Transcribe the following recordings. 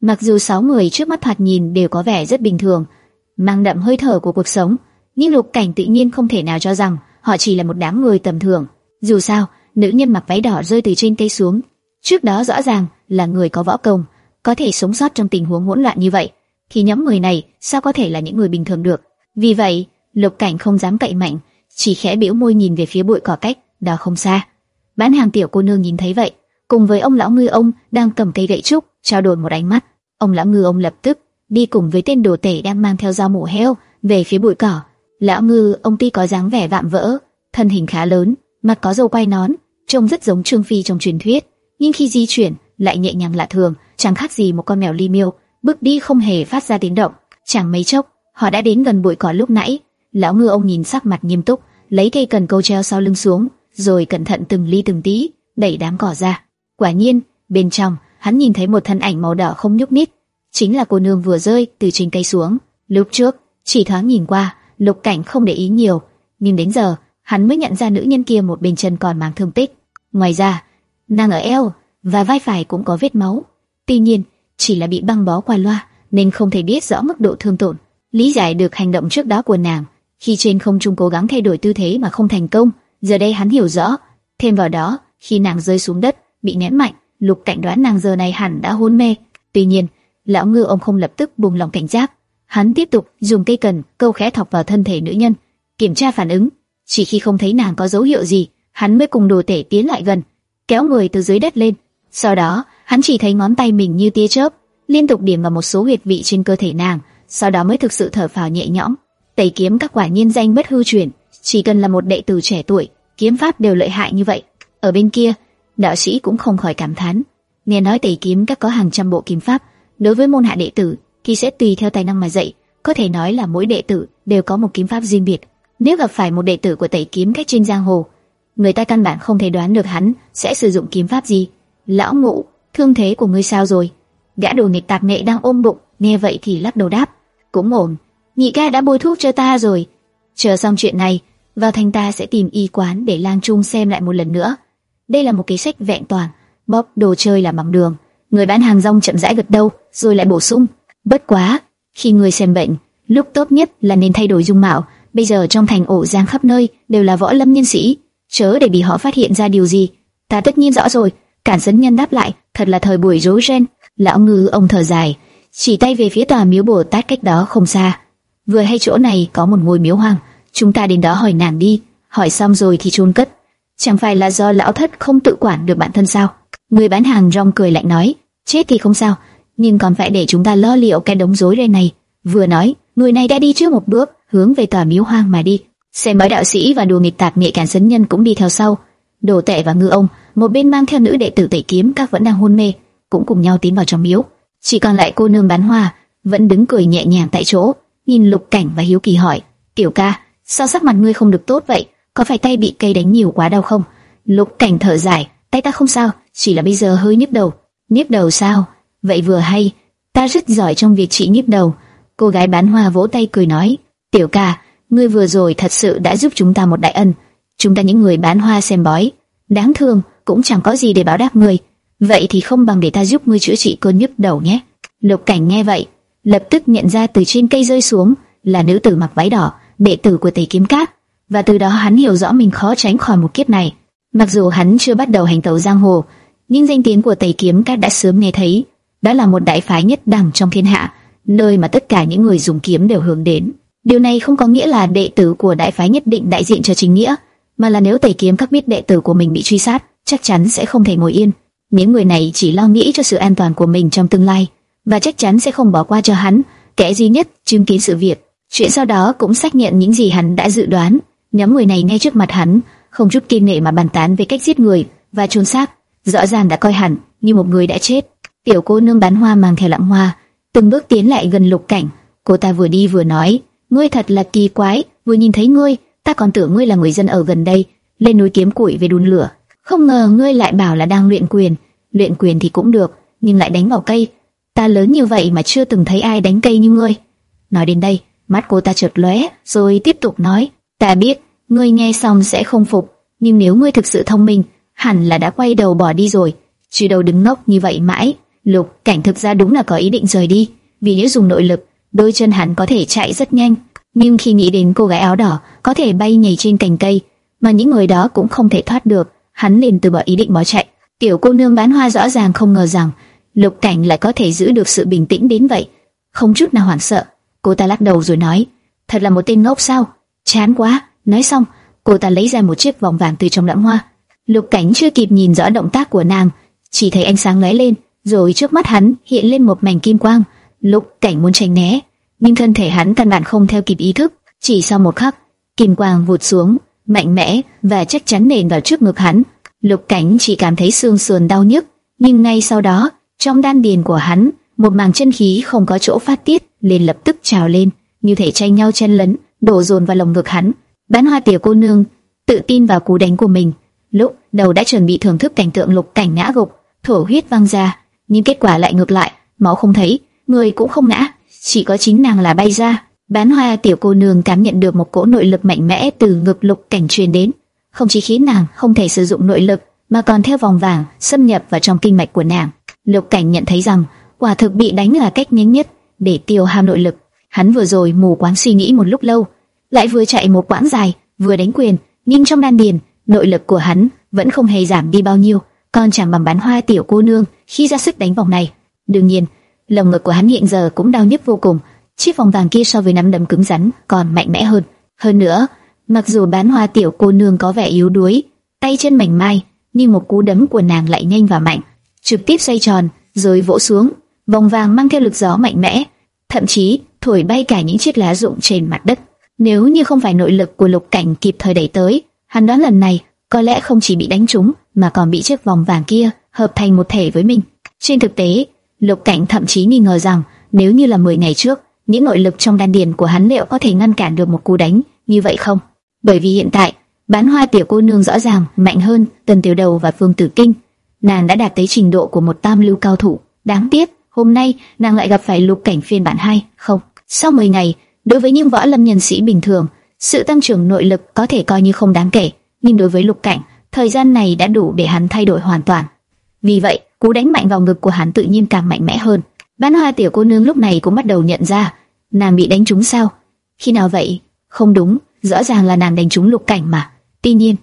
Mặc dù sáu người trước mắt thoạt nhìn đều có vẻ rất bình thường, mang đậm hơi thở của cuộc sống, nhưng Lục Cảnh tự nhiên không thể nào cho rằng họ chỉ là một đám người tầm thường. Dù sao, nữ nhân mặc váy đỏ rơi từ trên cây xuống, trước đó rõ ràng là người có võ công, có thể sống sót trong tình huống hỗn loạn như vậy, thì nhóm người này sao có thể là những người bình thường được? Vì vậy, Lục Cảnh không dám cậy mạnh, chỉ khẽ biểu môi nhìn về phía bụi cỏ cách đó không xa. Bán hàng tiểu cô nương nhìn thấy vậy, cùng với ông lão ngư ông đang cầm cây gậy trúc, trao đổi một ánh mắt. Ông lão ngư ông lập tức đi cùng với tên đồ tể đang mang theo dao mổ heo về phía bụi cỏ. Lão ngư ông tuy có dáng vẻ vạm vỡ, thân hình khá lớn, mặt có râu quai nón, trông rất giống Trương Phi trong truyền thuyết, nhưng khi di chuyển lại nhẹ nhàng lạ thường, chẳng khác gì một con mèo li miêu, bước đi không hề phát ra tiếng động. Chẳng mấy chốc, họ đã đến gần bụi cỏ lúc nãy. Lão ngư ông nhìn sắc mặt nghiêm túc, lấy cây cần câu treo sau lưng xuống, rồi cẩn thận từng ly từng tí đẩy đám cỏ ra. Quả nhiên, bên trong, hắn nhìn thấy một thân ảnh màu đỏ không nhúc nhích, chính là cô nương vừa rơi từ trên cây xuống. Lúc trước, chỉ thoáng nhìn qua, Lục Cảnh không để ý nhiều, nhưng đến giờ, hắn mới nhận ra nữ nhân kia một bên chân còn mang thương tích. Ngoài ra, nàng ở eo và vai phải cũng có vết máu. Tuy nhiên, chỉ là bị băng bó qua loa, nên không thể biết rõ mức độ thương tổn. Lý giải được hành động trước đó của nàng, khi trên không trung cố gắng thay đổi tư thế mà không thành công, giờ đây hắn hiểu rõ. Thêm vào đó, khi nàng rơi xuống đất, bị ném mạnh, Lục Cảnh đoán nàng giờ này hẳn đã hôn mê. Tuy nhiên, lão ngư ông không lập tức buông lòng cảnh giác, hắn tiếp tục dùng cây cần câu khẽ thọc vào thân thể nữ nhân, kiểm tra phản ứng. Chỉ khi không thấy nàng có dấu hiệu gì, hắn mới cùng đồ tể tiến lại gần, kéo người từ dưới đất lên. Sau đó, hắn chỉ thấy ngón tay mình như tia chớp, liên tục điểm vào một số huyệt vị trên cơ thể nàng, sau đó mới thực sự thở phào nhẹ nhõm. Tẩy kiếm các quả nhiên danh bất hư truyền, chỉ cần là một đệ tử trẻ tuổi, kiếm pháp đều lợi hại như vậy. Ở bên kia, đạo sĩ cũng không khỏi cảm thán. Nghe nói tẩy kiếm các có hàng trăm bộ kiếm pháp, đối với môn hạ đệ tử thì sẽ tùy theo tài năng mà dạy. Có thể nói là mỗi đệ tử đều có một kiếm pháp riêng biệt. Nếu gặp phải một đệ tử của tẩy kiếm cách trên giang hồ, người ta căn bản không thể đoán được hắn sẽ sử dụng kiếm pháp gì. Lão ngũ, thương thế của ngươi sao rồi? Gã đồ nghịch tạp nghệ đang ôm bụng, nghe vậy thì lắc đầu đáp, cũng ổn. Nhị ca đã bôi thuốc cho ta rồi. Chờ xong chuyện này, vào thành ta sẽ tìm y quán để lang trung xem lại một lần nữa. Đây là một kế sách vẹn toàn, bóp đồ chơi là bằng đường. Người bán hàng rong chậm rãi gật đầu, rồi lại bổ sung. Bất quá, khi người xem bệnh, lúc tốt nhất là nên thay đổi dung mạo. Bây giờ trong thành ổ giang khắp nơi đều là võ lâm nhân sĩ, chớ để bị họ phát hiện ra điều gì. Ta tất nhiên rõ rồi. Cản dẫn nhân đáp lại, thật là thời buổi rối ren. Lão ngư ông thở dài, chỉ tay về phía tòa miếu bồ tát cách đó không xa. Vừa hay chỗ này có một ngôi miếu hoang, chúng ta đến đó hỏi nàng đi. Hỏi xong rồi thì chôn cất. Chẳng phải là do lão thất không tự quản được bản thân sao? Người bán hàng rong cười lạnh nói, chết thì không sao, nhưng còn phải để chúng ta lo liệu cái đống rối đây này. Vừa nói, người này đã đi trước một bước, hướng về tòa miếu hoang mà đi. Xem mấy đạo sĩ và đùa nghịch tạp nghệ cản sấn nhân cũng đi theo sau. Đồ tệ và ngư ông, một bên mang theo nữ đệ tử tẩy kiếm các vẫn đang hôn mê, cũng cùng nhau tiến vào trong miếu. Chỉ còn lại cô nương bán hoa, vẫn đứng cười nhẹ nhàng tại chỗ, nhìn Lục Cảnh và hiếu kỳ hỏi: "Tiểu ca, sao sắc mặt ngươi không được tốt vậy? Có phải tay bị cây đánh nhiều quá đau không?" Lục Cảnh thở dài: "Tay ta không sao, chỉ là bây giờ hơi nhức đầu." "Nhức đầu sao? Vậy vừa hay, ta rất giỏi trong việc trị nhức đầu." Cô gái bán hoa vỗ tay cười nói: "Tiểu ca, ngươi vừa rồi thật sự đã giúp chúng ta một đại ân. Chúng ta những người bán hoa xem bói, đáng thương cũng chẳng có gì để báo đáp ngươi." Vậy thì không bằng để ta giúp ngươi chữa trị cơn nhức đầu nhé. Lục Cảnh nghe vậy, lập tức nhận ra từ trên cây rơi xuống là nữ tử mặc váy đỏ, đệ tử của tỷ Kiếm Cát, và từ đó hắn hiểu rõ mình khó tránh khỏi một kiếp này. Mặc dù hắn chưa bắt đầu hành tẩu giang hồ, nhưng danh tiếng của Tây Kiếm các đã sớm nghe thấy, đó là một đại phái nhất đẳng trong thiên hạ, nơi mà tất cả những người dùng kiếm đều hướng đến. Điều này không có nghĩa là đệ tử của đại phái nhất định đại diện cho chính nghĩa, mà là nếu Tây Kiếm Các biết đệ tử của mình bị truy sát, chắc chắn sẽ không thể ngồi yên. Những người này chỉ lo nghĩ cho sự an toàn của mình trong tương lai và chắc chắn sẽ không bỏ qua cho hắn, kẻ duy nhất chứng kiến sự việc. Chuyện sau đó cũng xác nhận những gì hắn đã dự đoán. Nhóm người này ngay trước mặt hắn, không chút kiêng nể mà bàn tán về cách giết người và chôn xác, rõ ràng đã coi hẳn như một người đã chết. Tiểu cô nương bán hoa mang theo lặng hoa, từng bước tiến lại gần Lục Cảnh. Cô ta vừa đi vừa nói: "Ngươi thật là kỳ quái, vừa nhìn thấy ngươi, ta còn tưởng ngươi là người dân ở gần đây, lên núi kiếm củi về đun lửa." Không ngờ ngươi lại bảo là đang luyện quyền, luyện quyền thì cũng được, nhưng lại đánh vào cây. Ta lớn như vậy mà chưa từng thấy ai đánh cây như ngươi. Nói đến đây, mắt cô ta chợt lóe, rồi tiếp tục nói, ta biết, ngươi nghe xong sẽ không phục, nhưng nếu ngươi thực sự thông minh, hẳn là đã quay đầu bỏ đi rồi, chứ đâu đứng ngốc như vậy mãi. Lục Cảnh thực ra đúng là có ý định rời đi, vì nếu dùng nội lực, đôi chân hắn có thể chạy rất nhanh, nhưng khi nghĩ đến cô gái áo đỏ có thể bay nhảy trên cành cây, mà những người đó cũng không thể thoát được, hắn liền từ bỏ ý định bỏ chạy. Tiểu cô nương bán hoa rõ ràng không ngờ rằng Lục Cảnh lại có thể giữ được sự bình tĩnh đến vậy, không chút nào hoảng sợ. Cô ta lắc đầu rồi nói, thật là một tên ngốc sao? Chán quá. Nói xong, cô ta lấy ra một chiếc vòng vàng từ trong lẵng hoa. Lục Cảnh chưa kịp nhìn rõ động tác của nàng, chỉ thấy ánh sáng lóe lên, rồi trước mắt hắn hiện lên một mảnh kim quang. Lục Cảnh muốn tránh né, nhưng thân thể hắn căn bản không theo kịp ý thức. Chỉ sau một khắc, kim quang vụt xuống, mạnh mẽ và chắc chắn nền vào trước ngực hắn. Lục Cảnh chỉ cảm thấy xương sườn đau nhức, nhưng ngay sau đó, trong đan điền của hắn, một màng chân khí không có chỗ phát tiết, liền lập tức trào lên, như thể tranh nhau chen lấn, đổ dồn vào lồng ngực hắn. Bán hoa tiểu cô nương tự tin vào cú đánh của mình, lúc đầu đã chuẩn bị thưởng thức cảnh tượng Lục Cảnh ngã gục, thổ huyết văng ra, nhưng kết quả lại ngược lại, máu không thấy, người cũng không ngã, chỉ có chính nàng là bay ra. Bán hoa tiểu cô nương cảm nhận được một cỗ nội lực mạnh mẽ từ ngực Lục Cảnh truyền đến, không chỉ khiến nàng không thể sử dụng nội lực, mà còn theo vòng vàng xâm nhập vào trong kinh mạch của nàng. Lục Cảnh nhận thấy rằng quả thực bị đánh là cách nhanh nhất để tiêu hao nội lực. Hắn vừa rồi mù quáng suy nghĩ một lúc lâu, lại vừa chạy một quãng dài, vừa đánh quyền, nhưng trong đan điền, nội lực của hắn vẫn không hề giảm đi bao nhiêu, còn chẳng bằng bán hoa tiểu cô nương khi ra sức đánh vòng này. Đương nhiên, lồng ngực của hắn hiện giờ cũng đau nhức vô cùng, chiếc vòng vàng kia so với nắm đấm cứng rắn còn mạnh mẽ hơn. Hơn nữa, mặc dù bán hoa tiểu cô nương có vẻ yếu đuối, tay chân mảnh mai, nhưng một cú đấm của nàng lại nhanh và mạnh, trực tiếp xoay tròn rồi vỗ xuống, vòng vàng mang theo lực gió mạnh mẽ, thậm chí thổi bay cả những chiếc lá rụng trên mặt đất. Nếu như không phải nội lực của Lục Cảnh kịp thời đẩy tới, hắn đoán lần này có lẽ không chỉ bị đánh trúng, mà còn bị chiếc vòng vàng kia hợp thành một thể với mình. Trên thực tế, Lục Cảnh thậm chí nghi ngờ rằng nếu như là 10 ngày trước, những nội lực trong đan điền của hắn liệu có thể ngăn cản được một cú đánh như vậy không? Bởi vì hiện tại, bán hoa tiểu cô nương rõ ràng mạnh hơn Tần Tiểu Đầu và Phương Tử Kinh, nàng đã đạt tới trình độ của một tam lưu cao thủ. Đáng tiếc, hôm nay nàng lại gặp phải Lục Cảnh phiên bản 2, không. Sau 10 ngày, Đối với những võ lâm nhân sĩ bình thường, sự tăng trưởng nội lực có thể coi như không đáng kể, nhưng đối với Lục Cảnh, thời gian này đã đủ để hắn thay đổi hoàn toàn. Vì vậy, cú đánh mạnh vào ngực của hắn tự nhiên càng mạnh mẽ hơn. Bán Hoa tiểu cô nương lúc này cũng bắt đầu nhận ra, nàng bị đánh trúng sao? Khi nào vậy? Không đúng, rõ ràng là nàng đánh trúng Lục Cảnh mà. Tuy nhiên,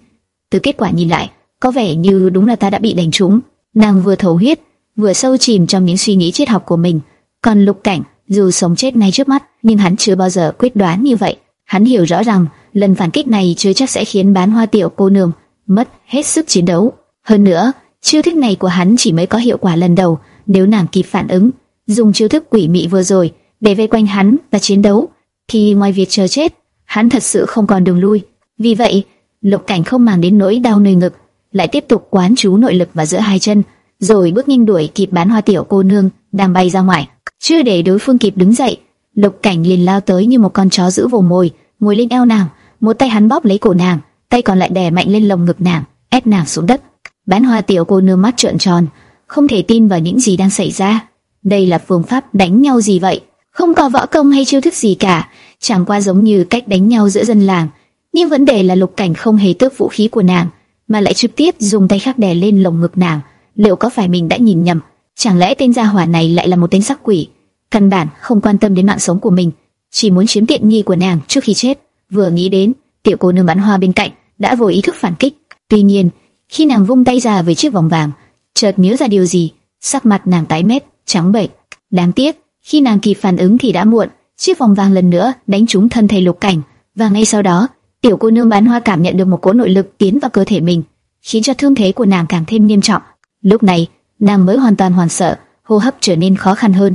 từ kết quả nhìn lại, có vẻ như đúng là ta đã bị đánh trúng. Nàng vừa thấu huyết, vừa sâu chìm trong những suy nghĩ triết học của mình, còn Lục Cảnh dù sống chết ngay trước mắt, nhưng hắn chưa bao giờ quyết đoán như vậy. Hắn hiểu rõ rằng lần phản kích này chưa chắc sẽ khiến bán hoa tiểu cô nương mất hết sức chiến đấu. Hơn nữa, chiêu thức này của hắn chỉ mới có hiệu quả lần đầu, nếu nàng kịp phản ứng, dùng chiêu thức quỷ mị vừa rồi để vây quanh hắn và chiến đấu, thì ngoài việc chờ chết, hắn thật sự không còn đường lui. Vì vậy, Lục Cảnh không màng đến nỗi đau nơi ngực, lại tiếp tục quán chú nội lực vào giữa hai chân, rồi bước nhanh đuổi kịp bán hoa tiểu cô nương đang bay ra ngoài. Chưa để đối phương kịp đứng dậy, Lục Cảnh liền lao tới như một con chó giữ vồ mồi, ngồi lên eo nàng, một tay hắn bóp lấy cổ nàng, tay còn lại đè mạnh lên lồng ngực nàng, ép nàng xuống đất. Bán hoa tiểu cô nương mắt trợn tròn, không thể tin vào những gì đang xảy ra. Đây là phương pháp đánh nhau gì vậy? Không có võ công hay chiêu thức gì cả, chẳng qua giống như cách đánh nhau giữa dân làng. Nhưng vấn đề là Lục Cảnh không hề tước vũ khí của nàng, mà lại trực tiếp dùng tay khác đè lên lồng ngực nàng. Liệu có phải mình đã nhìn nhầm? Chẳng lẽ tên gia hỏa này lại là một tên sắc quỷ, căn bản không quan tâm đến mạng sống của mình, chỉ muốn chiếm tiện nghi của nàng trước khi chết. Vừa nghĩ đến, tiểu cô nương bán hoa bên cạnh đã vô ý thức phản kích. Tuy nhiên, khi nàng vung tay ra với chiếc vòng vàng, chợt nhớ ra điều gì, sắc mặt nàng tái mét, trắng bệch. Đáng tiếc, khi nàng kịp phản ứng thì đã muộn, chiếc vòng vàng lần nữa đánh trúng thân thể Lục Cảnh, và ngay sau đó, tiểu cô nương bán hoa cảm nhận được một cỗ nội lực tiến vào cơ thể mình, khiến cho thương thế của nàng càng thêm nghiêm trọng. Lúc này, nàng mới hoàn toàn hoàn sợ, hô hấp trở nên khó khăn hơn.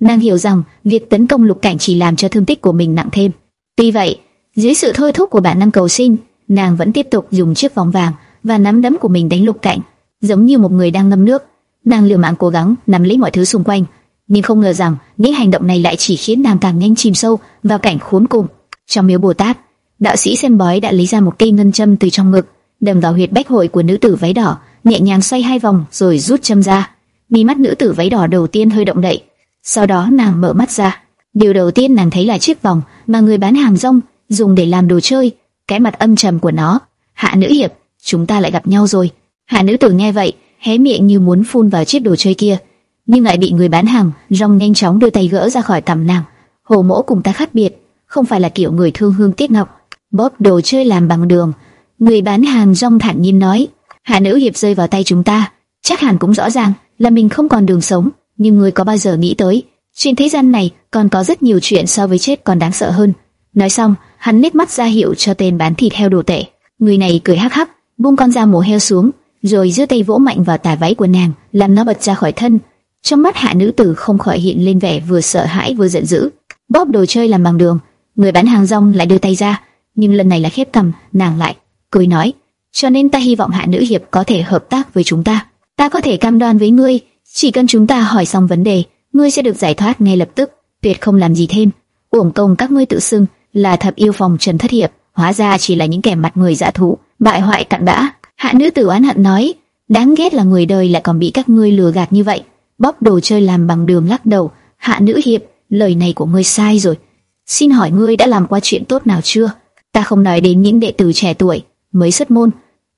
Nàng hiểu rằng việc tấn công lục cảnh chỉ làm cho thương tích của mình nặng thêm. Tuy vậy, dưới sự thôi thúc của bản năng cầu sinh, nàng vẫn tiếp tục dùng chiếc vòng vàng và nắm đấm của mình đánh lục cảnh, giống như một người đang ngâm nước. Nàng liều mạng cố gắng nắm lấy mọi thứ xung quanh, nhưng không ngờ rằng những hành động này lại chỉ khiến nàng càng nhanh chìm sâu vào cảnh khốn cùng. Trong miếu Bồ Tát, đạo sĩ xem bói đã lấy ra một cây ngân châm từ trong ngực, đâm vào huyệt bách hội của nữ tử váy đỏ, nhẹ nhàng xoay hai vòng rồi rút châm ra. Mi mắt nữ tử váy đỏ đầu tiên hơi động đậy, sau đó nàng mở mắt ra. Điều đầu tiên nàng thấy là chiếc vòng mà người bán hàng rong dùng để làm đồ chơi. Cái mặt âm trầm của nó. Hạ nữ hiệp, chúng ta lại gặp nhau rồi. Hạ nữ tử nghe vậy, hé miệng như muốn phun vào chiếc đồ chơi kia. nhưng lại bị người bán hàng rong nhanh chóng đưa tay gỡ ra khỏi tầm nàng. Hồ mỗ cùng ta khác biệt, không phải là kiểu người thương hương tiếc ngọc, bóp đồ chơi làm bằng đường. Người bán hàng rong thản nhiên nói, hạ nữ hiệp rơi vào tay chúng ta, chắc hẳn cũng rõ ràng là mình không còn đường sống, nhưng người có bao giờ nghĩ tới, trên thế gian này còn có rất nhiều chuyện so với chết còn đáng sợ hơn. Nói xong, hắn nét mắt ra hiệu cho tên bán thịt heo đồ tệ. Người này cười hắc hắc, buông con dao mổ heo xuống, rồi giơ tay vỗ mạnh vào tà váy của nàng, làm nó bật ra khỏi thân. Trong mắt hạ nữ tử không khỏi hiện lên vẻ vừa sợ hãi vừa giận dữ. Bóp đồ chơi làm bằng đường, người bán hàng rong lại đưa tay ra, nhưng lần này là khép cầm, nàng lại cười nói: cho nên ta hy vọng hạ nữ hiệp có thể hợp tác với chúng ta. Ta có thể cam đoan với ngươi, chỉ cần chúng ta hỏi xong vấn đề, ngươi sẽ được giải thoát ngay lập tức, tuyệt không làm gì thêm. Uổng công các ngươi tự xưng là thập yêu phòng Trần Thất Hiệp, hóa ra chỉ là những kẻ mặt người giả thú, bại hoại cặn bã. Hạ nữ tử oán hận nói, đáng ghét là người đời lại còn bị các ngươi lừa gạt như vậy. Bóp đồ chơi làm bằng đường lắc đầu, hạ nữ hiệp, lời này của ngươi sai rồi. Xin hỏi ngươi đã làm qua chuyện tốt nào chưa? Ta không nói đến những đệ tử trẻ tuổi mới xuất môn,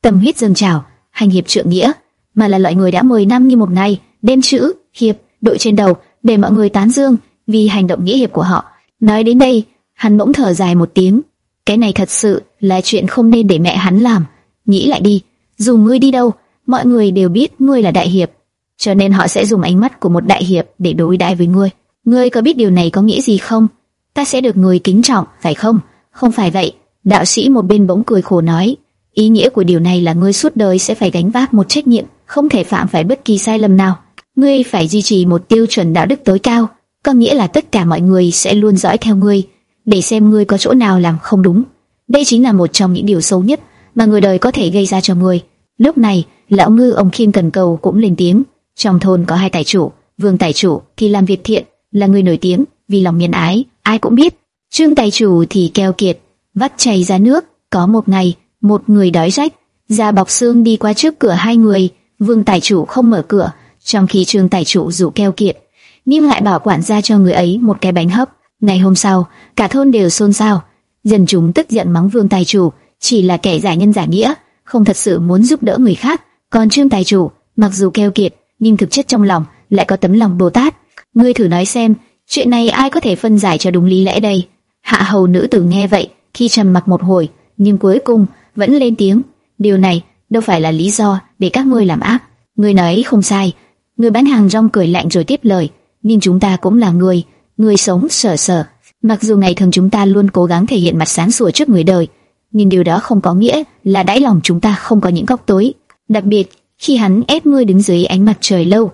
tâm huyết dâng trào, hành hiệp trượng nghĩa, mà là loại người đã 10 năm như một ngày, đem chữ, hiệp, đội trên đầu, để mọi người tán dương vì hành động nghĩa hiệp của họ. Nói đến đây, hắn bỗng thở dài một tiếng. Cái này thật sự là chuyện không nên để mẹ hắn làm. Nghĩ lại đi, dù ngươi đi đâu, mọi người đều biết ngươi là đại hiệp, cho nên họ sẽ dùng ánh mắt của một đại hiệp để đối đãi với ngươi. Ngươi có biết điều này có nghĩa gì không? Ta sẽ được người kính trọng, phải không? Không phải vậy. Đạo sĩ một bên bỗng cười khổ nói, ý nghĩa của điều này là ngươi suốt đời sẽ phải gánh vác một trách nhiệm, không thể phạm phải bất kỳ sai lầm nào. Ngươi phải duy trì một tiêu chuẩn đạo đức tối cao, có nghĩa là tất cả mọi người sẽ luôn dõi theo ngươi, để xem ngươi có chỗ nào làm không đúng. Đây chính là một trong những điều xấu nhất mà người đời có thể gây ra cho ngươi. Lúc này, lão ngư ông khiêm cần cầu cũng lên tiếng. Trong thôn có hai tài chủ, vương tài chủ thì làm việc thiện, là người nổi tiếng vì lòng nhân ái, ai cũng biết. Trương tài chủ thì keo kiệt, vắt chày ra nước. Có một ngày, một người đói rách, da bọc xương đi qua trước cửa hai người, vương tài chủ không mở cửa, trong khi trương tài chủ rủ keo kiệt, nhưng lại bảo quản gia cho người ấy một cái bánh hấp. Ngày hôm sau, cả thôn đều xôn xao, dân chúng tức giận mắng vương tài chủ chỉ là kẻ giả nhân giả nghĩa, không thật sự muốn giúp đỡ người khác. Còn trương tài chủ, mặc dù keo kiệt, nhưng thực chất trong lòng lại có tấm lòng Bồ Tát. Ngươi thử nói xem, chuyện này ai có thể phân giải cho đúng lý lẽ đây? Hạ hầu nữ tử nghe vậy, khi trầm mặc một hồi, nhưng cuối cùng vẫn lên tiếng. Điều này đâu phải là lý do để các ngươi làm ác. Ngươi nói không sai. Người bán hàng rong cười lạnh rồi tiếp lời. Nhưng chúng ta cũng là người, người sống sở sở. Mặc dù ngày thường chúng ta luôn cố gắng thể hiện mặt sáng sủa trước người đời, nhưng điều đó không có nghĩa là đáy lòng chúng ta không có những góc tối. Đặc biệt khi hắn ép ngươi đứng dưới ánh mặt trời lâu,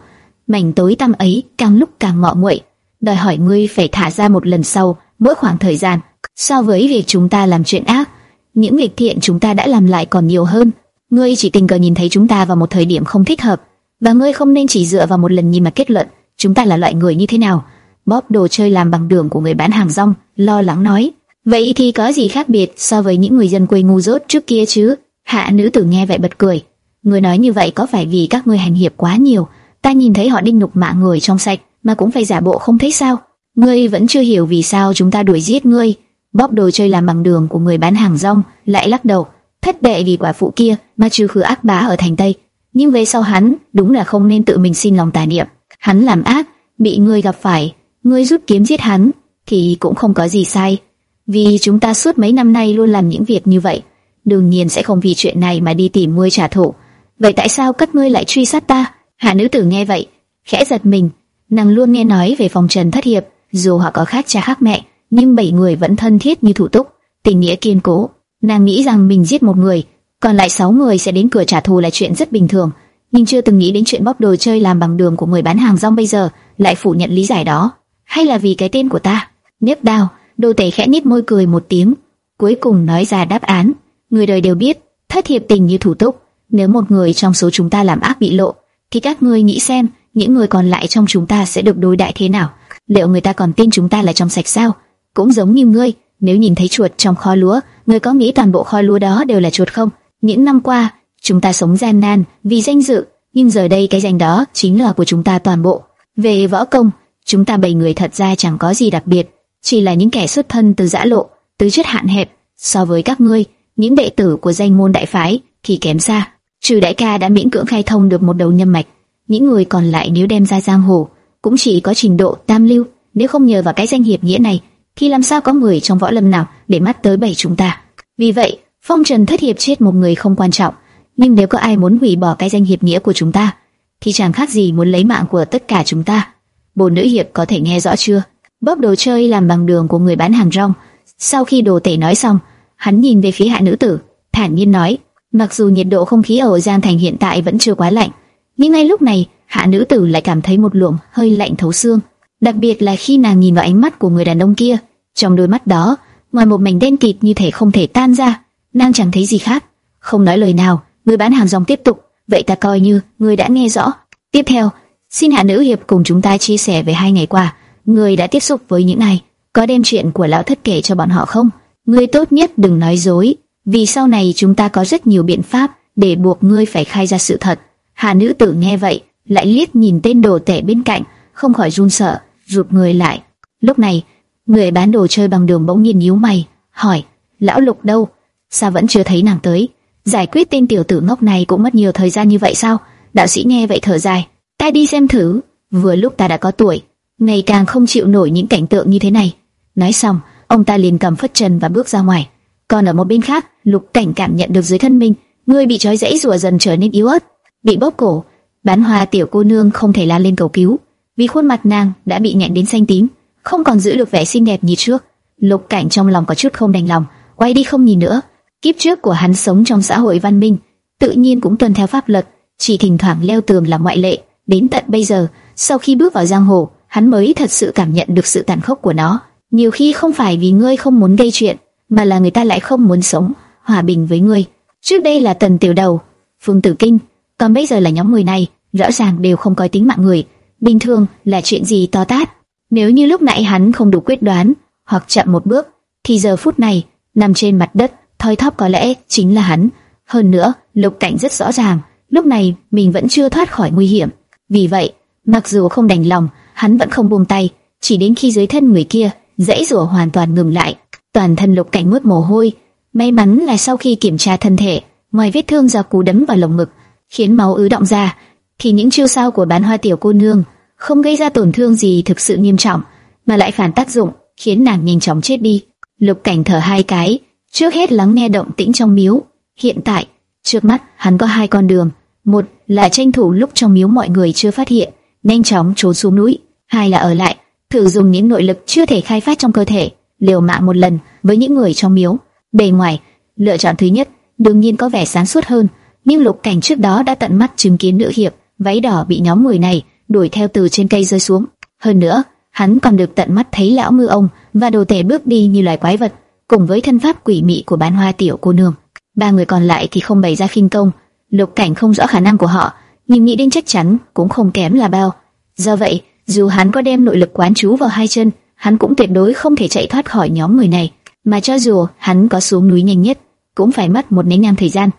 mảnh tối tăm ấy càng lúc càng ngọ nguậy, đòi hỏi ngươi phải thả ra một lần sau mỗi khoảng thời gian. So với việc chúng ta làm chuyện ác, những việc thiện chúng ta đã làm lại còn nhiều hơn. Ngươi chỉ tình cờ nhìn thấy chúng ta vào một thời điểm không thích hợp, và ngươi không nên chỉ dựa vào một lần nhìn mà kết luận chúng ta là loại người như thế nào. Bóp đồ chơi làm bằng đường của người bán hàng rong, lo lắng nói. Vậy thì có gì khác biệt so với những người dân quê ngu dốt trước kia chứ? Hạ nữ tử nghe vậy bật cười. Người nói như vậy có phải vì các ngươi hành hiệp quá nhiều? Ta nhìn thấy họ đinh nhục mạ người trong sạch, mà cũng phải giả bộ không thấy sao? Ngươi vẫn chưa hiểu vì sao chúng ta đuổi giết ngươi. Bóp đồ chơi làm bằng đường của người bán hàng rong lại lắc đầu. Thất bại vì quả phụ kia mà trừ khử ác bá ở thành Tây. Nhưng về sau hắn đúng là không nên tự mình xin lòng tà niệm. Hắn làm ác, bị ngươi gặp phải, ngươi rút kiếm giết hắn, thì cũng không có gì sai. Vì chúng ta suốt mấy năm nay luôn làm những việc như vậy, đương nhiên sẽ không vì chuyện này mà đi tìm ngươi trả thù. Vậy tại sao các ngươi lại truy sát ta? Hạ nữ tử nghe vậy, khẽ giật mình. Nàng luôn nghe nói về phòng trần thất hiệp, dù họ có khác cha khác mẹ, nhưng bảy người vẫn thân thiết như thủ túc, tình nghĩa kiên cố. Nàng nghĩ rằng mình giết một người, còn lại sáu người sẽ đến cửa trả thù là chuyện rất bình thường, nhưng chưa từng nghĩ đến chuyện bóp đồ chơi làm bằng đường của người bán hàng rong bây giờ lại phủ nhận lý giải đó, hay là vì cái tên của ta? Nếp đao, đồ tể khẽ nít môi cười một tiếng, cuối cùng nói ra đáp án. Người đời đều biết, thất hiệp tình như thủ túc, nếu một người trong số chúng ta làm ác bị lộ, thì các ngươi nghĩ xem, những người còn lại trong chúng ta sẽ được đối đại thế nào? Liệu người ta còn tin chúng ta là trong sạch sao? Cũng giống như ngươi, nếu nhìn thấy chuột trong kho lúa, ngươi có nghĩ toàn bộ kho lúa đó đều là chuột không? Những năm qua, chúng ta sống gian nan vì danh dự, nhưng giờ đây cái danh đó chính là của chúng ta toàn bộ. Về võ công, chúng ta bảy người thật ra chẳng có gì đặc biệt, chỉ là những kẻ xuất thân từ giã lộ, tứ chất hạn hẹp. So với các ngươi, những đệ tử của danh môn đại phái thì kém xa. Trừ đại ca đã miễn cưỡng khai thông được một đầu nhâm mạch, những người còn lại nếu đem ra giang hồ cũng chỉ có trình độ tam lưu, nếu không nhờ vào cái danh hiệp nghĩa này thì làm sao có người trong võ lâm nào để mắt tới bảy chúng ta. Vì vậy, phong trần thất hiệp chết một người không quan trọng, nhưng nếu có ai muốn hủy bỏ cái danh hiệp nghĩa của chúng ta, thì chẳng khác gì muốn lấy mạng của tất cả chúng ta. Bồ nữ hiệp có thể nghe rõ chưa? Bóp đồ chơi làm bằng đường của người bán hàng rong. Sau khi đồ tể nói xong, hắn nhìn về phía hạ nữ tử, thản nhiên nói, mặc dù nhiệt độ không khí ở Giang Thành hiện tại vẫn chưa quá lạnh, nhưng ngay lúc này, hạ nữ tử lại cảm thấy một luồng hơi lạnh thấu xương. Đặc biệt là khi nàng nhìn vào ánh mắt của người đàn ông kia, trong đôi mắt đó, ngoài một mảnh đen kịt như thể không thể tan ra, nàng chẳng thấy gì khác. Không nói lời nào, người bán hàng rong tiếp tục, vậy ta coi như người đã nghe rõ. Tiếp theo, xin hạ nữ hiệp cùng chúng ta chia sẻ về hai ngày qua, người đã tiếp xúc với những ai, có đem chuyện của lão thất kể cho bọn họ không? Ngươi tốt nhất đừng nói dối, vì sau này chúng ta có rất nhiều biện pháp để buộc ngươi phải khai ra sự thật. Hà nữ tử nghe vậy, lại liếc nhìn tên đồ tể bên cạnh, không khỏi run sợ, rụt người lại. Lúc này, người bán đồ chơi bằng đường bỗng nhiên nhíu mày, hỏi: "Lão Lục đâu? Sao vẫn chưa thấy nàng tới?" Giải quyết tên tiểu tử ngốc này cũng mất nhiều thời gian như vậy sao? Đạo sĩ nghe vậy thở dài, "Ta đi xem thử." Vừa lúc ta đã có tuổi, ngày càng không chịu nổi những cảnh tượng như thế này. Nói xong, ông ta liền cầm phất trần và bước ra ngoài. Còn ở một bên khác, Lục Cảnh cảm nhận được dưới thân mình, người bị trói dãy rùa dần trở nên yếu ớt, bị bóp cổ. Bán hoa tiểu cô nương không thể la lên cầu cứu, vì khuôn mặt nàng đã bị nhẹn đến xanh tím, không còn giữ được vẻ xinh đẹp như trước. Lục Cảnh trong lòng có chút không đành lòng, quay đi không nhìn nữa. Kiếp trước của hắn sống trong xã hội văn minh, tự nhiên cũng tuân theo pháp luật, chỉ thỉnh thoảng leo tường là ngoại lệ. Đến tận bây giờ, sau khi bước vào giang hồ, hắn mới thật sự cảm nhận được sự tàn khốc của nó. Nhiều khi không phải vì ngươi không muốn gây chuyện, mà là người ta lại không muốn sống hòa bình với ngươi. Trước đây là Tần Tiểu Đầu, Phương Tử Kinh, còn bây giờ là nhóm người này, rõ ràng đều không coi tính mạng người. Bình thường là chuyện gì to tát. Nếu như lúc nãy hắn không đủ quyết đoán, hoặc chậm một bước, thì giờ phút này, nằm trên mặt đất, thoi thóp có lẽ chính là hắn. Hơn nữa, Lục Cảnh rất rõ ràng, lúc này mình vẫn chưa thoát khỏi nguy hiểm. Vì vậy, mặc dù không đành lòng, hắn vẫn không buông tay, chỉ đến khi dưới thân người kia, dãy rủa hoàn toàn ngừng lại. Toàn thân Lục Cảnh mướt mồ hôi, may mắn là sau khi kiểm tra thân thể, ngoài vết thương do cú đấm vào lồng ngực, khiến máu ứ động ra, thì những chiêu sao của bán hoa tiểu cô nương không gây ra tổn thương gì thực sự nghiêm trọng, mà lại phản tác dụng, khiến nàng nhanh chóng chết đi. Lục Cảnh thở hai cái, trước hết lắng nghe động tĩnh trong miếu. Hiện tại, trước mắt hắn có hai con đường, một là tranh thủ lúc trong miếu mọi người chưa phát hiện, nhanh chóng trốn xuống núi, hai là ở lại, thử dùng những nội lực chưa thể khai phát trong cơ thể, liều mạng một lần với những người trong miếu. Bề ngoài, lựa chọn thứ nhất đương nhiên có vẻ sáng suốt hơn, nhưng Lục Cảnh trước đó đã tận mắt chứng kiến nữ hiệp váy đỏ bị nhóm người này đuổi theo từ trên cây rơi xuống. Hơn nữa, hắn còn được tận mắt thấy lão ngư ông và đồ tể bước đi như loài quái vật, cùng với thân pháp quỷ mị của bán hoa tiểu cô nương. Ba người còn lại thì không bày ra khinh công, Lục Cảnh không rõ khả năng của họ, nhưng nghĩ đến chắc chắn cũng không kém là bao. Do vậy, dù hắn có đem nội lực quán chú vào hai chân, hắn cũng tuyệt đối không thể chạy thoát khỏi nhóm người này, mà cho dù hắn có xuống núi nhanh nhất, cũng phải mất một nén nhang thời gian.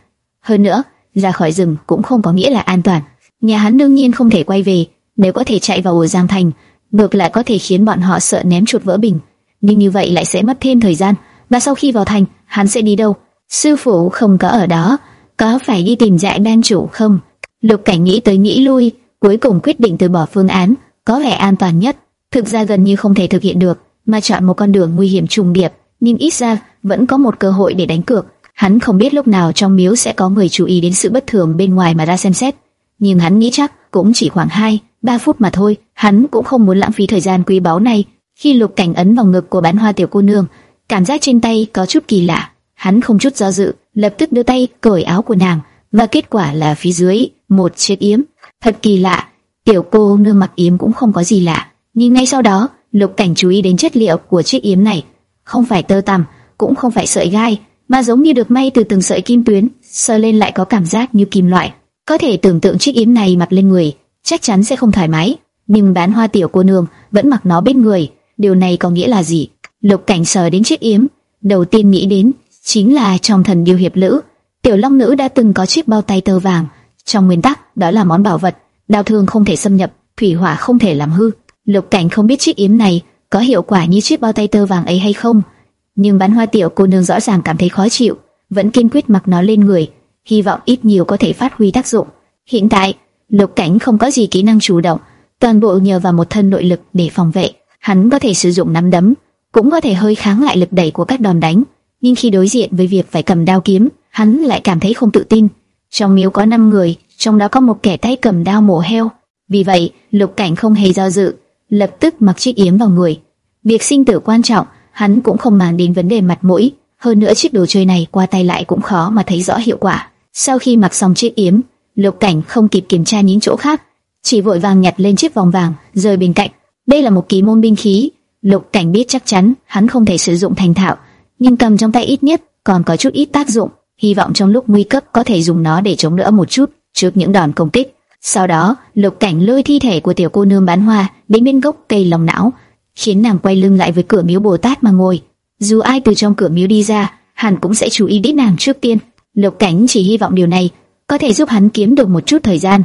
Hơn nữa, ra khỏi rừng cũng không có nghĩa là an toàn. Nhà hắn đương nhiên không thể quay về, nếu có thể chạy vào ổ Giang Thành, ngược lại có thể khiến bọn họ sợ ném chuột vỡ bình. Nhưng như vậy lại sẽ mất thêm thời gian, và sau khi vào thành, hắn sẽ đi đâu? Sư phụ không có ở đó, có phải đi tìm dạy ban chủ không? Lục Cảnh nghĩ tới nghĩ lui, cuối cùng quyết định từ bỏ phương án có vẻ an toàn nhất. Thực ra gần như không thể thực hiện được, mà chọn một con đường nguy hiểm trùng điệp, nhưng ít ra vẫn có một cơ hội để đánh cược. Hắn không biết lúc nào trong miếu sẽ có người chú ý đến sự bất thường bên ngoài mà ra xem xét, nhưng hắn nghĩ chắc cũng chỉ khoảng 2, 3 phút mà thôi. Hắn cũng không muốn lãng phí thời gian quý báu này. Khi Lục Cảnh ấn vào ngực của bán hoa tiểu cô nương, cảm giác trên tay có chút kỳ lạ. Hắn không chút do dự, lập tức đưa tay cởi áo của nàng, và kết quả là phía dưới một chiếc yếm. Thật kỳ lạ, tiểu cô nương mặc yếm cũng không có gì lạ, nhưng ngay sau đó, Lục Cảnh chú ý đến chất liệu của chiếc yếm này, không phải tơ tằm, cũng không phải sợi gai, mà giống như được may từ từng sợi kim tuyến, sờ lên lại có cảm giác như kim loại. Có thể tưởng tượng chiếc yếm này mặc lên người, chắc chắn sẽ không thoải mái, nhưng bán hoa tiểu cô nương vẫn mặc nó bên người, điều này có nghĩa là gì? Lục Cảnh sờ đến chiếc yếm, đầu tiên nghĩ đến chính là trong thần điêu hiệp lữ, tiểu long nữ đã từng có chiếc bao tay tơ vàng, trong nguyên tắc đó là món bảo vật, đao thương không thể xâm nhập, thủy hỏa không thể làm hư. Lục Cảnh không biết chiếc yếm này có hiệu quả như chiếc bao tay tơ vàng ấy hay không, nhưng bán hoa tiểu cô nương rõ ràng cảm thấy khó chịu, vẫn kiên quyết mặc nó lên người, hy vọng ít nhiều có thể phát huy tác dụng. Hiện tại, Lục Cảnh không có gì kỹ năng chủ động, toàn bộ nhờ vào một thân nội lực để phòng vệ. Hắn có thể sử dụng nắm đấm, cũng có thể hơi kháng lại lực đẩy của các đòn đánh, nhưng khi đối diện với việc phải cầm đao kiếm, hắn lại cảm thấy không tự tin. Trong miếu có 5 người, trong đó có một kẻ tay cầm đao mổ heo. Vì vậy, Lục Cảnh không hề do dự, lập tức mặc chiếc yếm vào người. Việc sinh tử quan trọng, hắn cũng không màng đến vấn đề mặt mũi. Hơn nữa chiếc đồ chơi này qua tay lại cũng khó mà thấy rõ hiệu quả. Sau khi mặc xong chiếc yếm, Lục Cảnh không kịp kiểm tra những chỗ khác, chỉ vội vàng nhặt lên chiếc vòng vàng rời bên cạnh. Đây là một ký môn binh khí, Lục Cảnh biết chắc chắn hắn không thể sử dụng thành thạo, nhưng cầm trong tay ít nhất còn có chút ít tác dụng, hy vọng trong lúc nguy cấp có thể dùng nó để chống đỡ một chút trước những đòn công kích. Sau đó, Lục Cảnh lôi thi thể của tiểu cô nương bán hoa đến bên gốc cây lòng não, khiến nàng quay lưng lại với cửa miếu Bồ Tát mà ngồi. Dù ai từ trong cửa miếu đi ra, hẳn cũng sẽ chú ý đến nàng trước tiên. Lục Cảnh chỉ hy vọng điều này có thể giúp hắn kiếm được một chút thời gian.